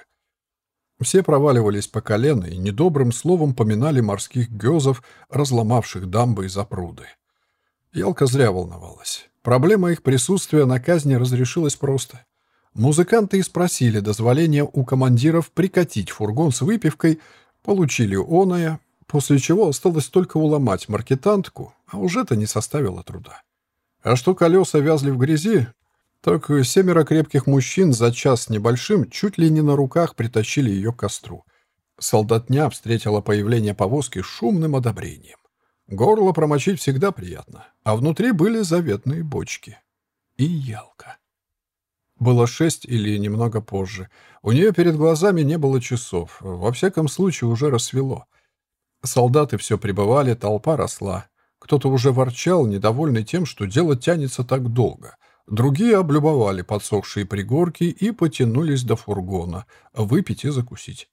Все проваливались по колено и недобрым словом поминали морских гёзов, разломавших дамбы и запруды. Ялка зря волновалась. Проблема их присутствия на казни разрешилась просто. Музыканты и спросили дозволения у командиров прикатить фургон с выпивкой, получили оное, после чего осталось только уломать маркетантку, а уже это не составило труда. А что колеса вязли в грязи, так семеро крепких мужчин за час небольшим чуть ли не на руках притащили ее к костру. Солдатня встретила появление повозки шумным одобрением. Горло промочить всегда приятно, а внутри были заветные бочки. И ялка. Было шесть или немного позже. У нее перед глазами не было часов. Во всяком случае, уже рассвело. Солдаты все прибывали, толпа росла. Кто-то уже ворчал, недовольный тем, что дело тянется так долго. Другие облюбовали подсохшие пригорки и потянулись до фургона, выпить и закусить.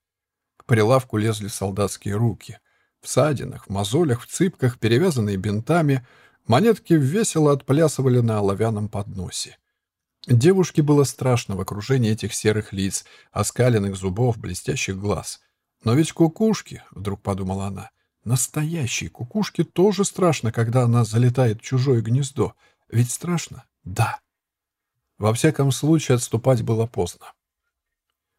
К прилавку лезли солдатские руки. В садинах, в мозолях, в цыпках, перевязанные бинтами, монетки весело отплясывали на оловянном подносе. Девушке было страшно в окружении этих серых лиц, оскаленных зубов, блестящих глаз. Но ведь кукушки, вдруг подумала она, настоящие кукушки тоже страшно, когда она залетает в чужое гнездо. Ведь страшно? Да. Во всяком случае, отступать было поздно.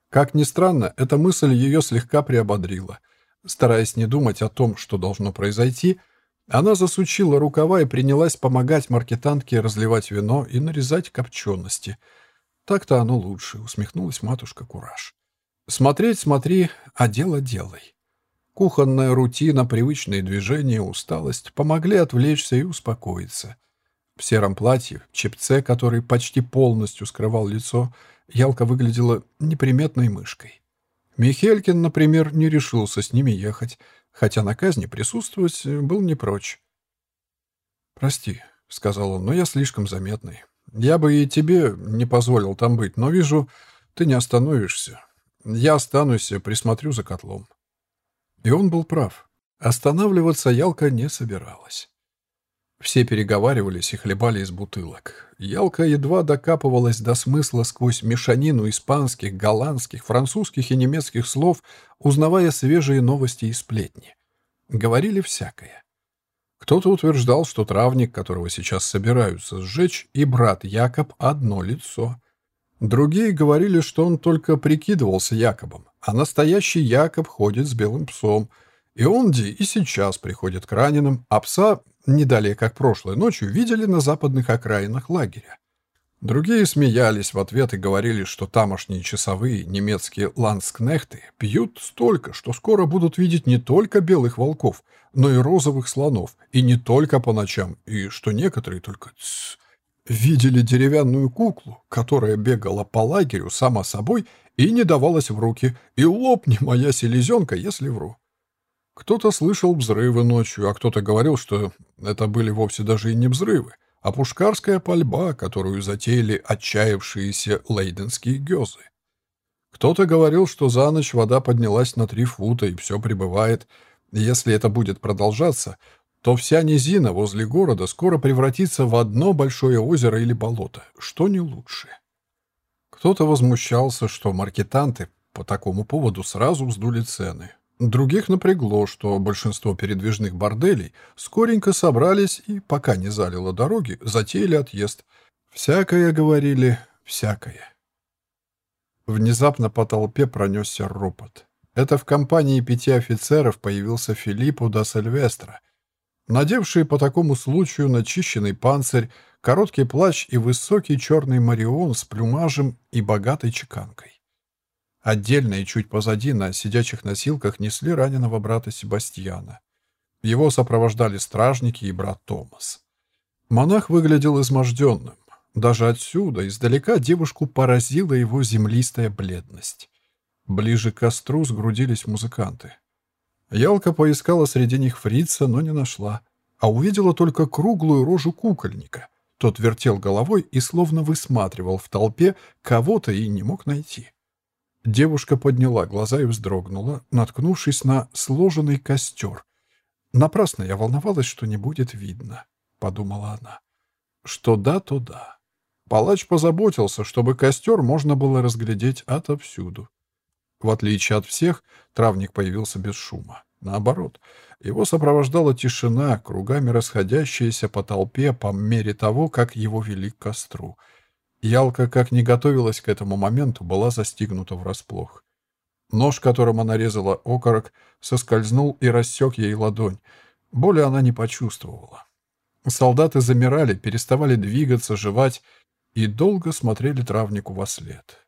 Как ни странно, эта мысль ее слегка приободрила. Стараясь не думать о том, что должно произойти, она засучила рукава и принялась помогать маркетантке разливать вино и нарезать копчености. «Так-то оно лучше», — усмехнулась матушка Кураж. «Смотреть смотри, а дело делай». Кухонная рутина, привычные движения, усталость помогли отвлечься и успокоиться. В сером платье, чепце, который почти полностью скрывал лицо, Ялка выглядела неприметной мышкой. Михелькин, например, не решился с ними ехать, хотя на казни присутствовать был не прочь. «Прости», — сказал он, — «но я слишком заметный. Я бы и тебе не позволил там быть, но вижу, ты не остановишься. Я останусь, присмотрю за котлом». И он был прав. Останавливаться Ялка не собиралась. Все переговаривались и хлебали из бутылок. Ялка едва докапывалась до смысла сквозь мешанину испанских, голландских, французских и немецких слов, узнавая свежие новости и сплетни. Говорили всякое. Кто-то утверждал, что травник, которого сейчас собираются сжечь, и брат Якоб — одно лицо. Другие говорили, что он только прикидывался Якобом, а настоящий Якоб ходит с белым псом. И Онди и сейчас приходит к раненым, а пса не далее как прошлой ночью, видели на западных окраинах лагеря. Другие смеялись в ответ и говорили, что тамошние часовые немецкие ланскнехты пьют столько, что скоро будут видеть не только белых волков, но и розовых слонов, и не только по ночам, и что некоторые только тс, видели деревянную куклу, которая бегала по лагерю сама собой и не давалась в руки, и лопни моя селезенка, если вру. Кто-то слышал взрывы ночью, а кто-то говорил, что это были вовсе даже и не взрывы, а пушкарская пальба, которую затеяли отчаявшиеся лейденские гёзы. Кто-то говорил, что за ночь вода поднялась на три фута и все прибывает. если это будет продолжаться, то вся низина возле города скоро превратится в одно большое озеро или болото, что не лучше. Кто-то возмущался, что маркетанты по такому поводу сразу вздули цены, Других напрягло, что большинство передвижных борделей скоренько собрались и, пока не залило дороги, затеяли отъезд. Всякое говорили, всякое. Внезапно по толпе пронесся ропот. Это в компании пяти офицеров появился Филиппо да Сильвестро, надевший по такому случаю начищенный панцирь, короткий плащ и высокий черный марион с плюмажем и богатой чеканкой. Отдельно и чуть позади на сидячих носилках несли раненого брата Себастьяна. Его сопровождали стражники и брат Томас. Монах выглядел изможденным. Даже отсюда, издалека, девушку поразила его землистая бледность. Ближе к костру сгрудились музыканты. Ялка поискала среди них фрица, но не нашла, а увидела только круглую рожу кукольника. Тот вертел головой и словно высматривал в толпе кого-то и не мог найти. Девушка подняла глаза и вздрогнула, наткнувшись на сложенный костер. «Напрасно я волновалась, что не будет видно», — подумала она. «Что да, то да». Палач позаботился, чтобы костер можно было разглядеть отовсюду. В отличие от всех, травник появился без шума. Наоборот, его сопровождала тишина, кругами расходящаяся по толпе по мере того, как его вели к костру — Ялка, как не готовилась к этому моменту, была застигнута врасплох. Нож, которым она резала окорок, соскользнул и рассек ей ладонь. Боли она не почувствовала. Солдаты замирали, переставали двигаться, жевать и долго смотрели травнику во след.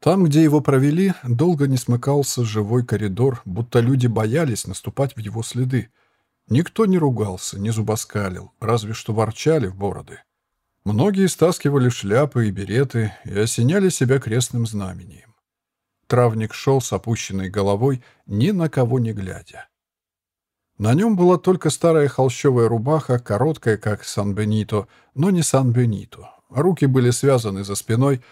Там, где его провели, долго не смыкался живой коридор, будто люди боялись наступать в его следы. Никто не ругался, не зубоскалил, разве что ворчали в бороды. Многие стаскивали шляпы и береты и осеняли себя крестным знамением. Травник шел с опущенной головой, ни на кого не глядя. На нем была только старая холщовая рубаха, короткая, как Сан-Бенито, но не Сан-Бенито. Руки были связаны за спиной.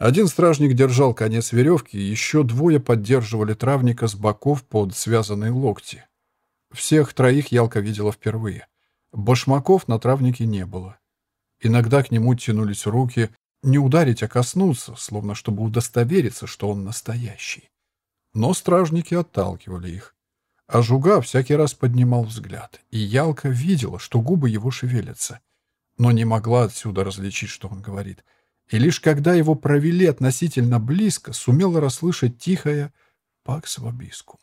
Один стражник держал конец веревки, еще двое поддерживали травника с боков под связанные локти. Всех троих Ялка видела впервые. Башмаков на травнике не было. Иногда к нему тянулись руки, не ударить, а коснуться, словно чтобы удостовериться, что он настоящий. Но стражники отталкивали их. А Жуга всякий раз поднимал взгляд, и Ялка видела, что губы его шевелятся, но не могла отсюда различить, что он говорит. И лишь когда его провели относительно близко, сумела расслышать тихое «Пакс вобискум».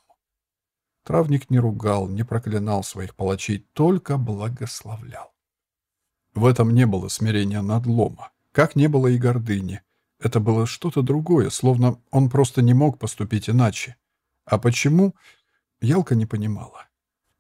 Травник не ругал, не проклинал своих палачей, только благословлял. В этом не было смирения надлома, как не было и гордыни. Это было что-то другое, словно он просто не мог поступить иначе. А почему, Ялка не понимала.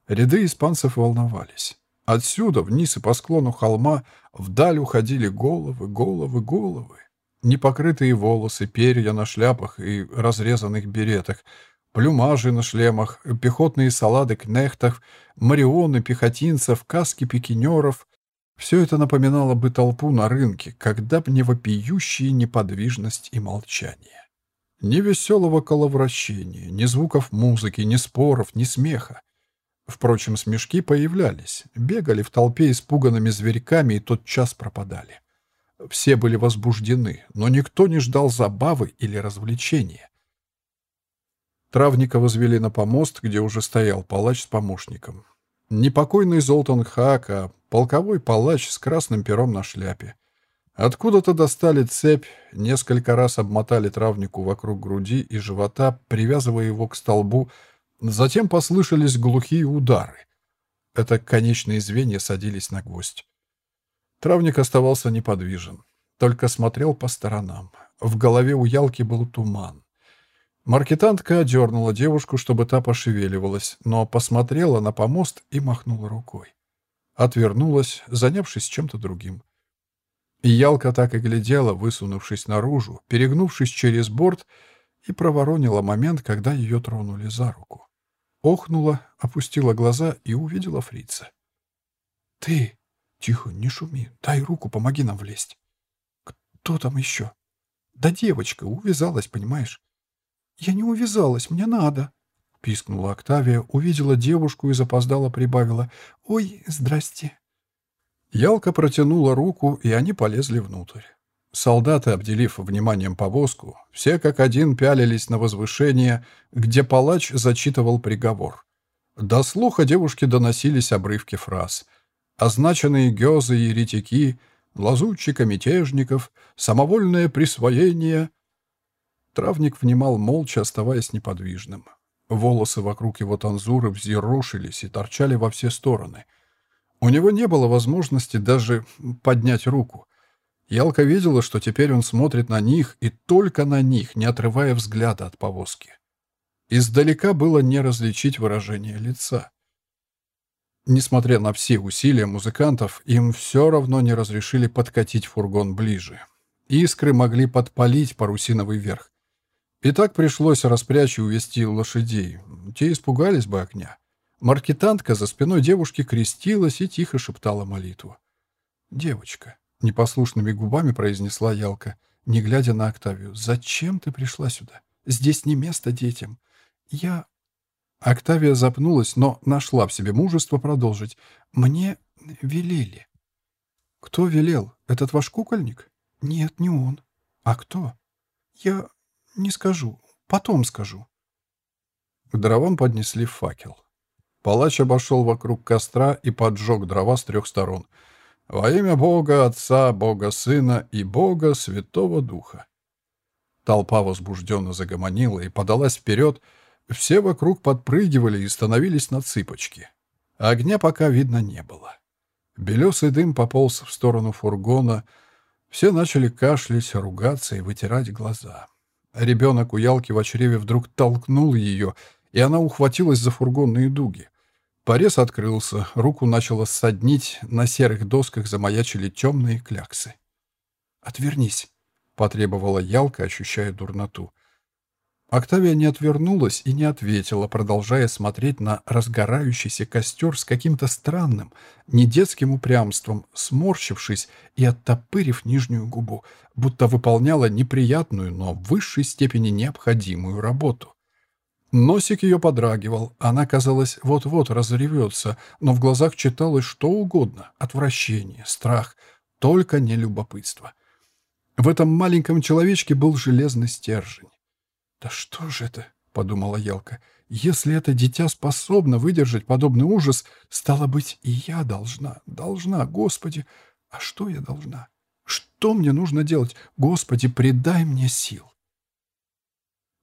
Ряды испанцев волновались. Отсюда, вниз и по склону холма, вдаль уходили головы, головы, головы. Непокрытые волосы, перья на шляпах и разрезанных беретах, плюмажи на шлемах, пехотные салады кнехтов, марионы пехотинцев, каски пикинеров. Все это напоминало бы толпу на рынке, когда б не вопиющие неподвижность и молчание. Ни веселого коловращения, ни звуков музыки, ни споров, ни смеха. Впрочем, смешки появлялись, бегали в толпе испуганными зверьками и тотчас пропадали. Все были возбуждены, но никто не ждал забавы или развлечения. Травника возвели на помост, где уже стоял палач с помощником. Непокойный Золтан Хак, а полковой палач с красным пером на шляпе. Откуда-то достали цепь, несколько раз обмотали травнику вокруг груди и живота, привязывая его к столбу, затем послышались глухие удары. Это конечные звенья садились на гвоздь. Травник оставался неподвижен, только смотрел по сторонам. В голове у Ялки был туман. Маркетантка одернула девушку, чтобы та пошевеливалась, но посмотрела на помост и махнула рукой. Отвернулась, занявшись чем-то другим. И Ялка так и глядела, высунувшись наружу, перегнувшись через борт, и проворонила момент, когда ее тронули за руку. Охнула, опустила глаза и увидела фрица. «Ты! Тихо, не шуми, дай руку, помоги нам влезть!» «Кто там еще?» «Да девочка, увязалась, понимаешь?» «Я не увязалась, мне надо!» Пискнула Октавия, увидела девушку и запоздала прибавила. «Ой, здрасте!» Ялка протянула руку, и они полезли внутрь. Солдаты, обделив вниманием повозку, все как один пялились на возвышение, где палач зачитывал приговор. До слуха девушки доносились обрывки фраз. Означенные гёзы и ретики, лазутчика мятежников, самовольное присвоение, Травник внимал молча, оставаясь неподвижным. Волосы вокруг его танзуры взъерошились и торчали во все стороны. У него не было возможности даже поднять руку. Ялка видела, что теперь он смотрит на них и только на них, не отрывая взгляда от повозки. Издалека было не различить выражение лица. Несмотря на все усилия музыкантов, им все равно не разрешили подкатить фургон ближе. Искры могли подпалить парусиновый верх. И так пришлось распрячь и увести лошадей. Те испугались бы огня. Маркетантка за спиной девушки крестилась и тихо шептала молитву. «Девочка», — непослушными губами произнесла Ялка, не глядя на Октавию, «зачем ты пришла сюда? Здесь не место детям. Я...» Октавия запнулась, но нашла в себе мужество продолжить. «Мне велели». «Кто велел? Этот ваш кукольник?» «Нет, не он». «А кто?» «Я... «Не скажу. Потом скажу». К дровам поднесли факел. Палач обошел вокруг костра и поджег дрова с трех сторон. «Во имя Бога Отца, Бога Сына и Бога Святого Духа». Толпа возбужденно загомонила и подалась вперед. Все вокруг подпрыгивали и становились на цыпочки. Огня пока видно не было. Белесый дым пополз в сторону фургона. Все начали кашлять, ругаться и вытирать глаза. Ребенок у Ялки в чреве вдруг толкнул ее, и она ухватилась за фургонные дуги. Порез открылся, руку начало ссаднить, на серых досках замаячили темные кляксы. «Отвернись», — потребовала Ялка, ощущая дурноту. Октавия не отвернулась и не ответила, продолжая смотреть на разгорающийся костер с каким-то странным, недетским упрямством, сморщившись и оттопырив нижнюю губу, будто выполняла неприятную, но в высшей степени необходимую работу. Носик ее подрагивал, она, казалось, вот-вот разревется, но в глазах читалось что угодно — отвращение, страх, только не любопытство. В этом маленьком человечке был железный стержень. «Да что же это?» — подумала Елка. «Если это дитя способно выдержать подобный ужас, стало быть, и я должна, должна, Господи! А что я должна? Что мне нужно делать? Господи, придай мне сил!»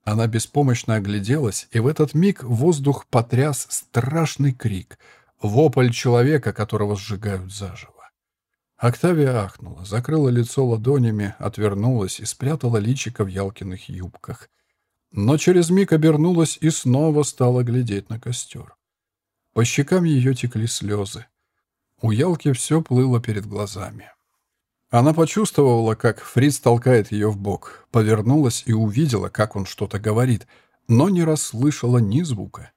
Она беспомощно огляделась, и в этот миг воздух потряс страшный крик, вопль человека, которого сжигают заживо. Октавия ахнула, закрыла лицо ладонями, отвернулась и спрятала личико в Ялкиных юбках. Но через миг обернулась и снова стала глядеть на костер. По щекам ее текли слезы. У Ялки все плыло перед глазами. Она почувствовала, как Фриц толкает ее в бок, повернулась и увидела, как он что-то говорит, но не расслышала ни звука.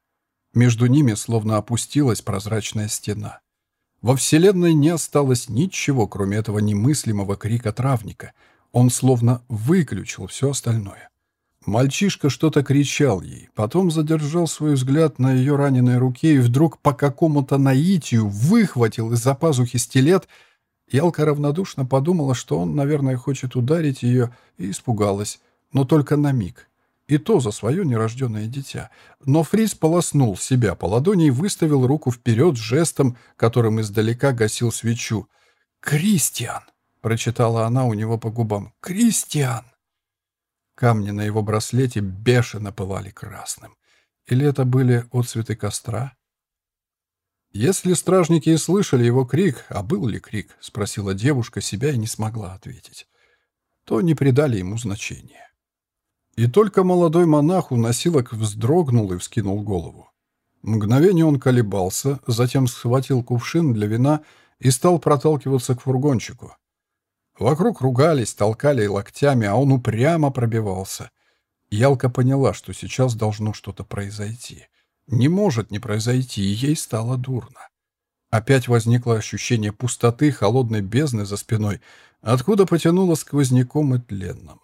Между ними словно опустилась прозрачная стена. Во Вселенной не осталось ничего, кроме этого немыслимого крика травника. Он словно выключил все остальное. Мальчишка что-то кричал ей, потом задержал свой взгляд на ее раненой руке и вдруг по какому-то наитию выхватил из-за пазухи стилет — Ялка равнодушно подумала, что он, наверное, хочет ударить ее, и испугалась, но только на миг. И то за свое нерожденное дитя. Но Фриз полоснул себя по ладони и выставил руку вперед жестом, которым издалека гасил свечу. «Кристиан!» — прочитала она у него по губам. «Кристиан!» Камни на его браслете бешено пылали красным. Или это были отцветы костра? Если стражники и слышали его крик, а был ли крик, спросила девушка себя и не смогла ответить, то не придали ему значения. И только молодой монах у носилок вздрогнул и вскинул голову. Мгновение он колебался, затем схватил кувшин для вина и стал проталкиваться к фургончику. Вокруг ругались, толкали локтями, а он упрямо пробивался. Ялка поняла, что сейчас должно что-то произойти. Не может не произойти, и ей стало дурно. Опять возникло ощущение пустоты, холодной бездны за спиной, откуда потянуло сквозняком и тленным.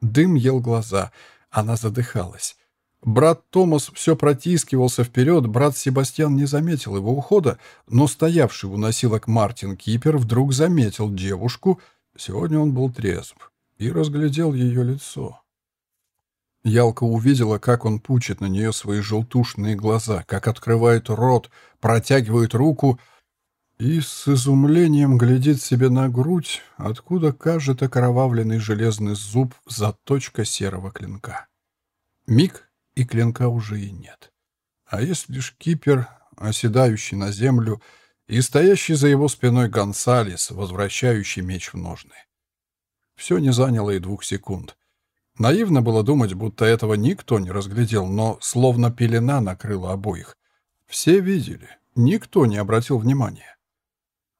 Дым ел глаза, она задыхалась. Брат Томас все протискивался вперед, брат Себастьян не заметил его ухода, но стоявший у носилок Мартин Кипер вдруг заметил девушку, сегодня он был трезв, и разглядел ее лицо. Ялка увидела, как он пучит на нее свои желтушные глаза, как открывает рот, протягивает руку и с изумлением глядит себе на грудь, откуда кажет окровавленный железный зуб заточка серого клинка. Миг, и клинка уже и нет. А есть лишь кипер, оседающий на землю, и стоящий за его спиной Гонсалес, возвращающий меч в ножны. Все не заняло и двух секунд — Наивно было думать, будто этого никто не разглядел, но словно пелена накрыла обоих. Все видели, никто не обратил внимания.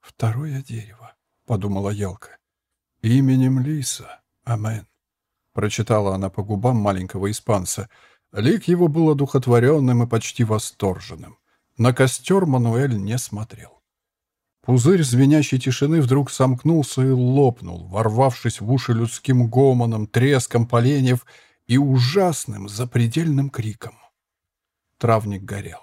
«Второе дерево», — подумала Ялка. «Именем Лиса. Амен», — прочитала она по губам маленького испанца. Лик его был одухотворенным и почти восторженным. На костер Мануэль не смотрел. Пузырь звенящей тишины вдруг сомкнулся и лопнул, ворвавшись в уши людским гомоном, треском поленьев и ужасным запредельным криком. Травник горел.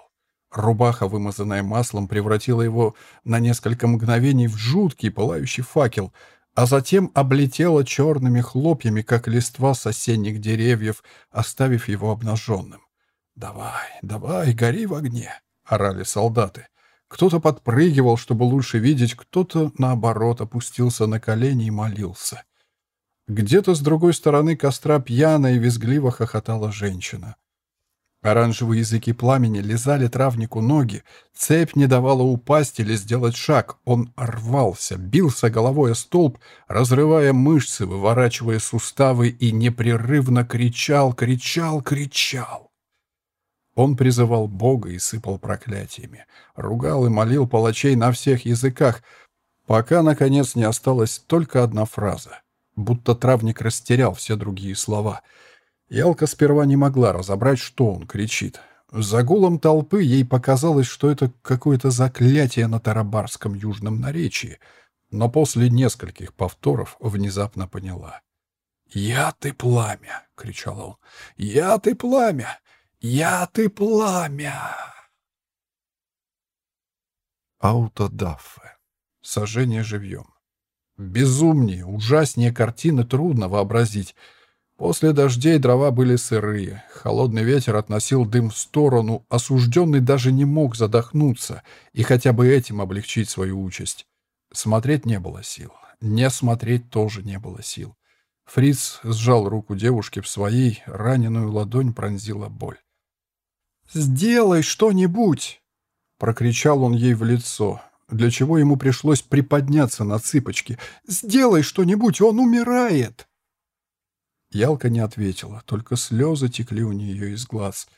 Рубаха, вымазанная маслом, превратила его на несколько мгновений в жуткий пылающий факел, а затем облетела черными хлопьями, как листва с осенних деревьев, оставив его обнаженным. «Давай, давай, гори в огне!» — орали солдаты. Кто-то подпрыгивал, чтобы лучше видеть, кто-то, наоборот, опустился на колени и молился. Где-то с другой стороны костра пьяно и визгливо хохотала женщина. Оранжевые языки пламени лизали травнику ноги, цепь не давала упасть или сделать шаг. Он рвался, бился головой о столб, разрывая мышцы, выворачивая суставы и непрерывно кричал, кричал, кричал. Он призывал Бога и сыпал проклятиями, ругал и молил палачей на всех языках, пока, наконец, не осталась только одна фраза, будто травник растерял все другие слова. Ялка сперва не могла разобрать, что он кричит. За гулом толпы ей показалось, что это какое-то заклятие на тарабарском южном наречии, но после нескольких повторов внезапно поняла. «Я ты пламя!» — кричал он. «Я ты пламя! «Я ты пламя!» Аутодаффе. Сожжение живьем. Безумнее, ужаснее картины трудно вообразить. После дождей дрова были сырые, холодный ветер относил дым в сторону, осужденный даже не мог задохнуться и хотя бы этим облегчить свою участь. Смотреть не было сил, не смотреть тоже не было сил. Фриц сжал руку девушки в своей, раненую ладонь пронзила боль. «Сделай что-нибудь!» — прокричал он ей в лицо, для чего ему пришлось приподняться на цыпочки. «Сделай что-нибудь, он умирает!» Ялка не ответила, только слезы текли у нее из глаз.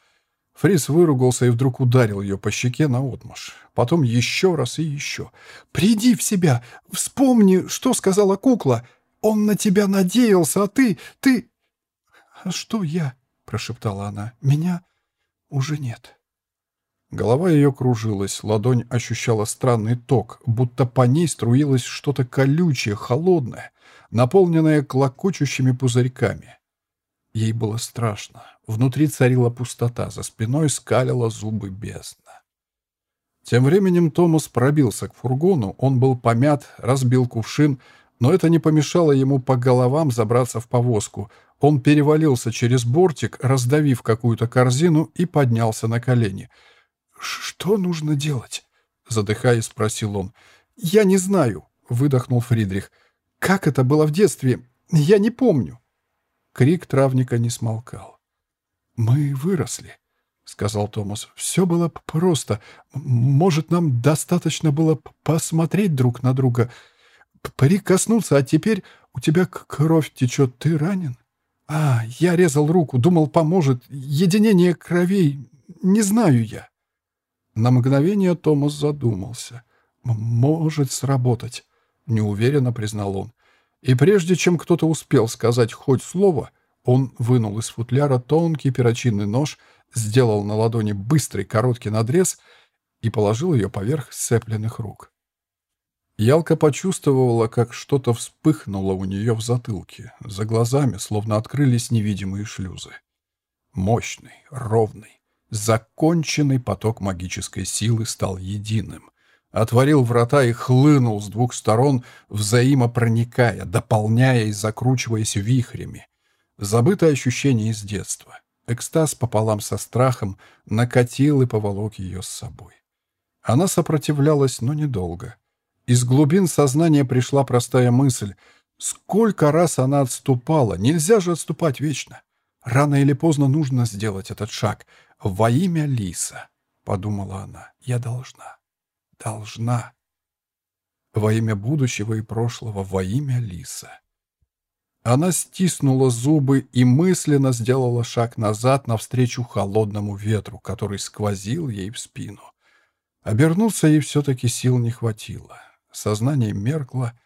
Фрис выругался и вдруг ударил ее по щеке наотмашь. Потом еще раз и еще. «Приди в себя! Вспомни, что сказала кукла! Он на тебя надеялся, а ты... ты...» «А что я?» — прошептала она. «Меня уже нет». Голова ее кружилась, ладонь ощущала странный ток, будто по ней струилось что-то колючее, холодное наполненная клокочущими пузырьками. Ей было страшно. Внутри царила пустота, за спиной скалила зубы бездна. Тем временем Томас пробился к фургону, он был помят, разбил кувшин, но это не помешало ему по головам забраться в повозку. Он перевалился через бортик, раздавив какую-то корзину, и поднялся на колени. «Что нужно делать?» — задыхаясь, спросил он. «Я не знаю», — выдохнул Фридрих. Как это было в детстве? Я не помню. Крик травника не смолкал. «Мы выросли», — сказал Томас. «Все было просто. Может, нам достаточно было посмотреть друг на друга, прикоснуться, а теперь у тебя кровь течет. Ты ранен?» «А, я резал руку, думал, поможет. Единение кровей. Не знаю я». На мгновение Томас задумался. «Может сработать». — неуверенно признал он. И прежде чем кто-то успел сказать хоть слово, он вынул из футляра тонкий перочинный нож, сделал на ладони быстрый короткий надрез и положил ее поверх сцепленных рук. Ялка почувствовала, как что-то вспыхнуло у нее в затылке. За глазами словно открылись невидимые шлюзы. Мощный, ровный, законченный поток магической силы стал единым, отворил врата и хлынул с двух сторон, взаимопроникая, дополняя и закручиваясь вихрями. Забытое ощущение из детства. Экстаз пополам со страхом накатил и поволок ее с собой. Она сопротивлялась, но недолго. Из глубин сознания пришла простая мысль. Сколько раз она отступала, нельзя же отступать вечно. Рано или поздно нужно сделать этот шаг. Во имя Лиса, подумала она, я должна должна. Во имя будущего и прошлого, во имя Лиса. Она стиснула зубы и мысленно сделала шаг назад навстречу холодному ветру, который сквозил ей в спину. Обернуться ей все-таки сил не хватило. Сознание меркло,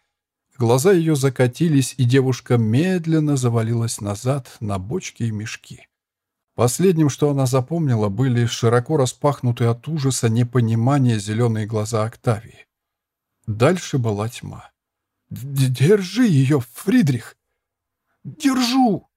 глаза ее закатились, и девушка медленно завалилась назад на бочки и мешки. Последним, что она запомнила, были широко распахнутые от ужаса непонимания зеленые глаза Октавии. Дальше была тьма. «Держи ее, Фридрих!» «Держу!»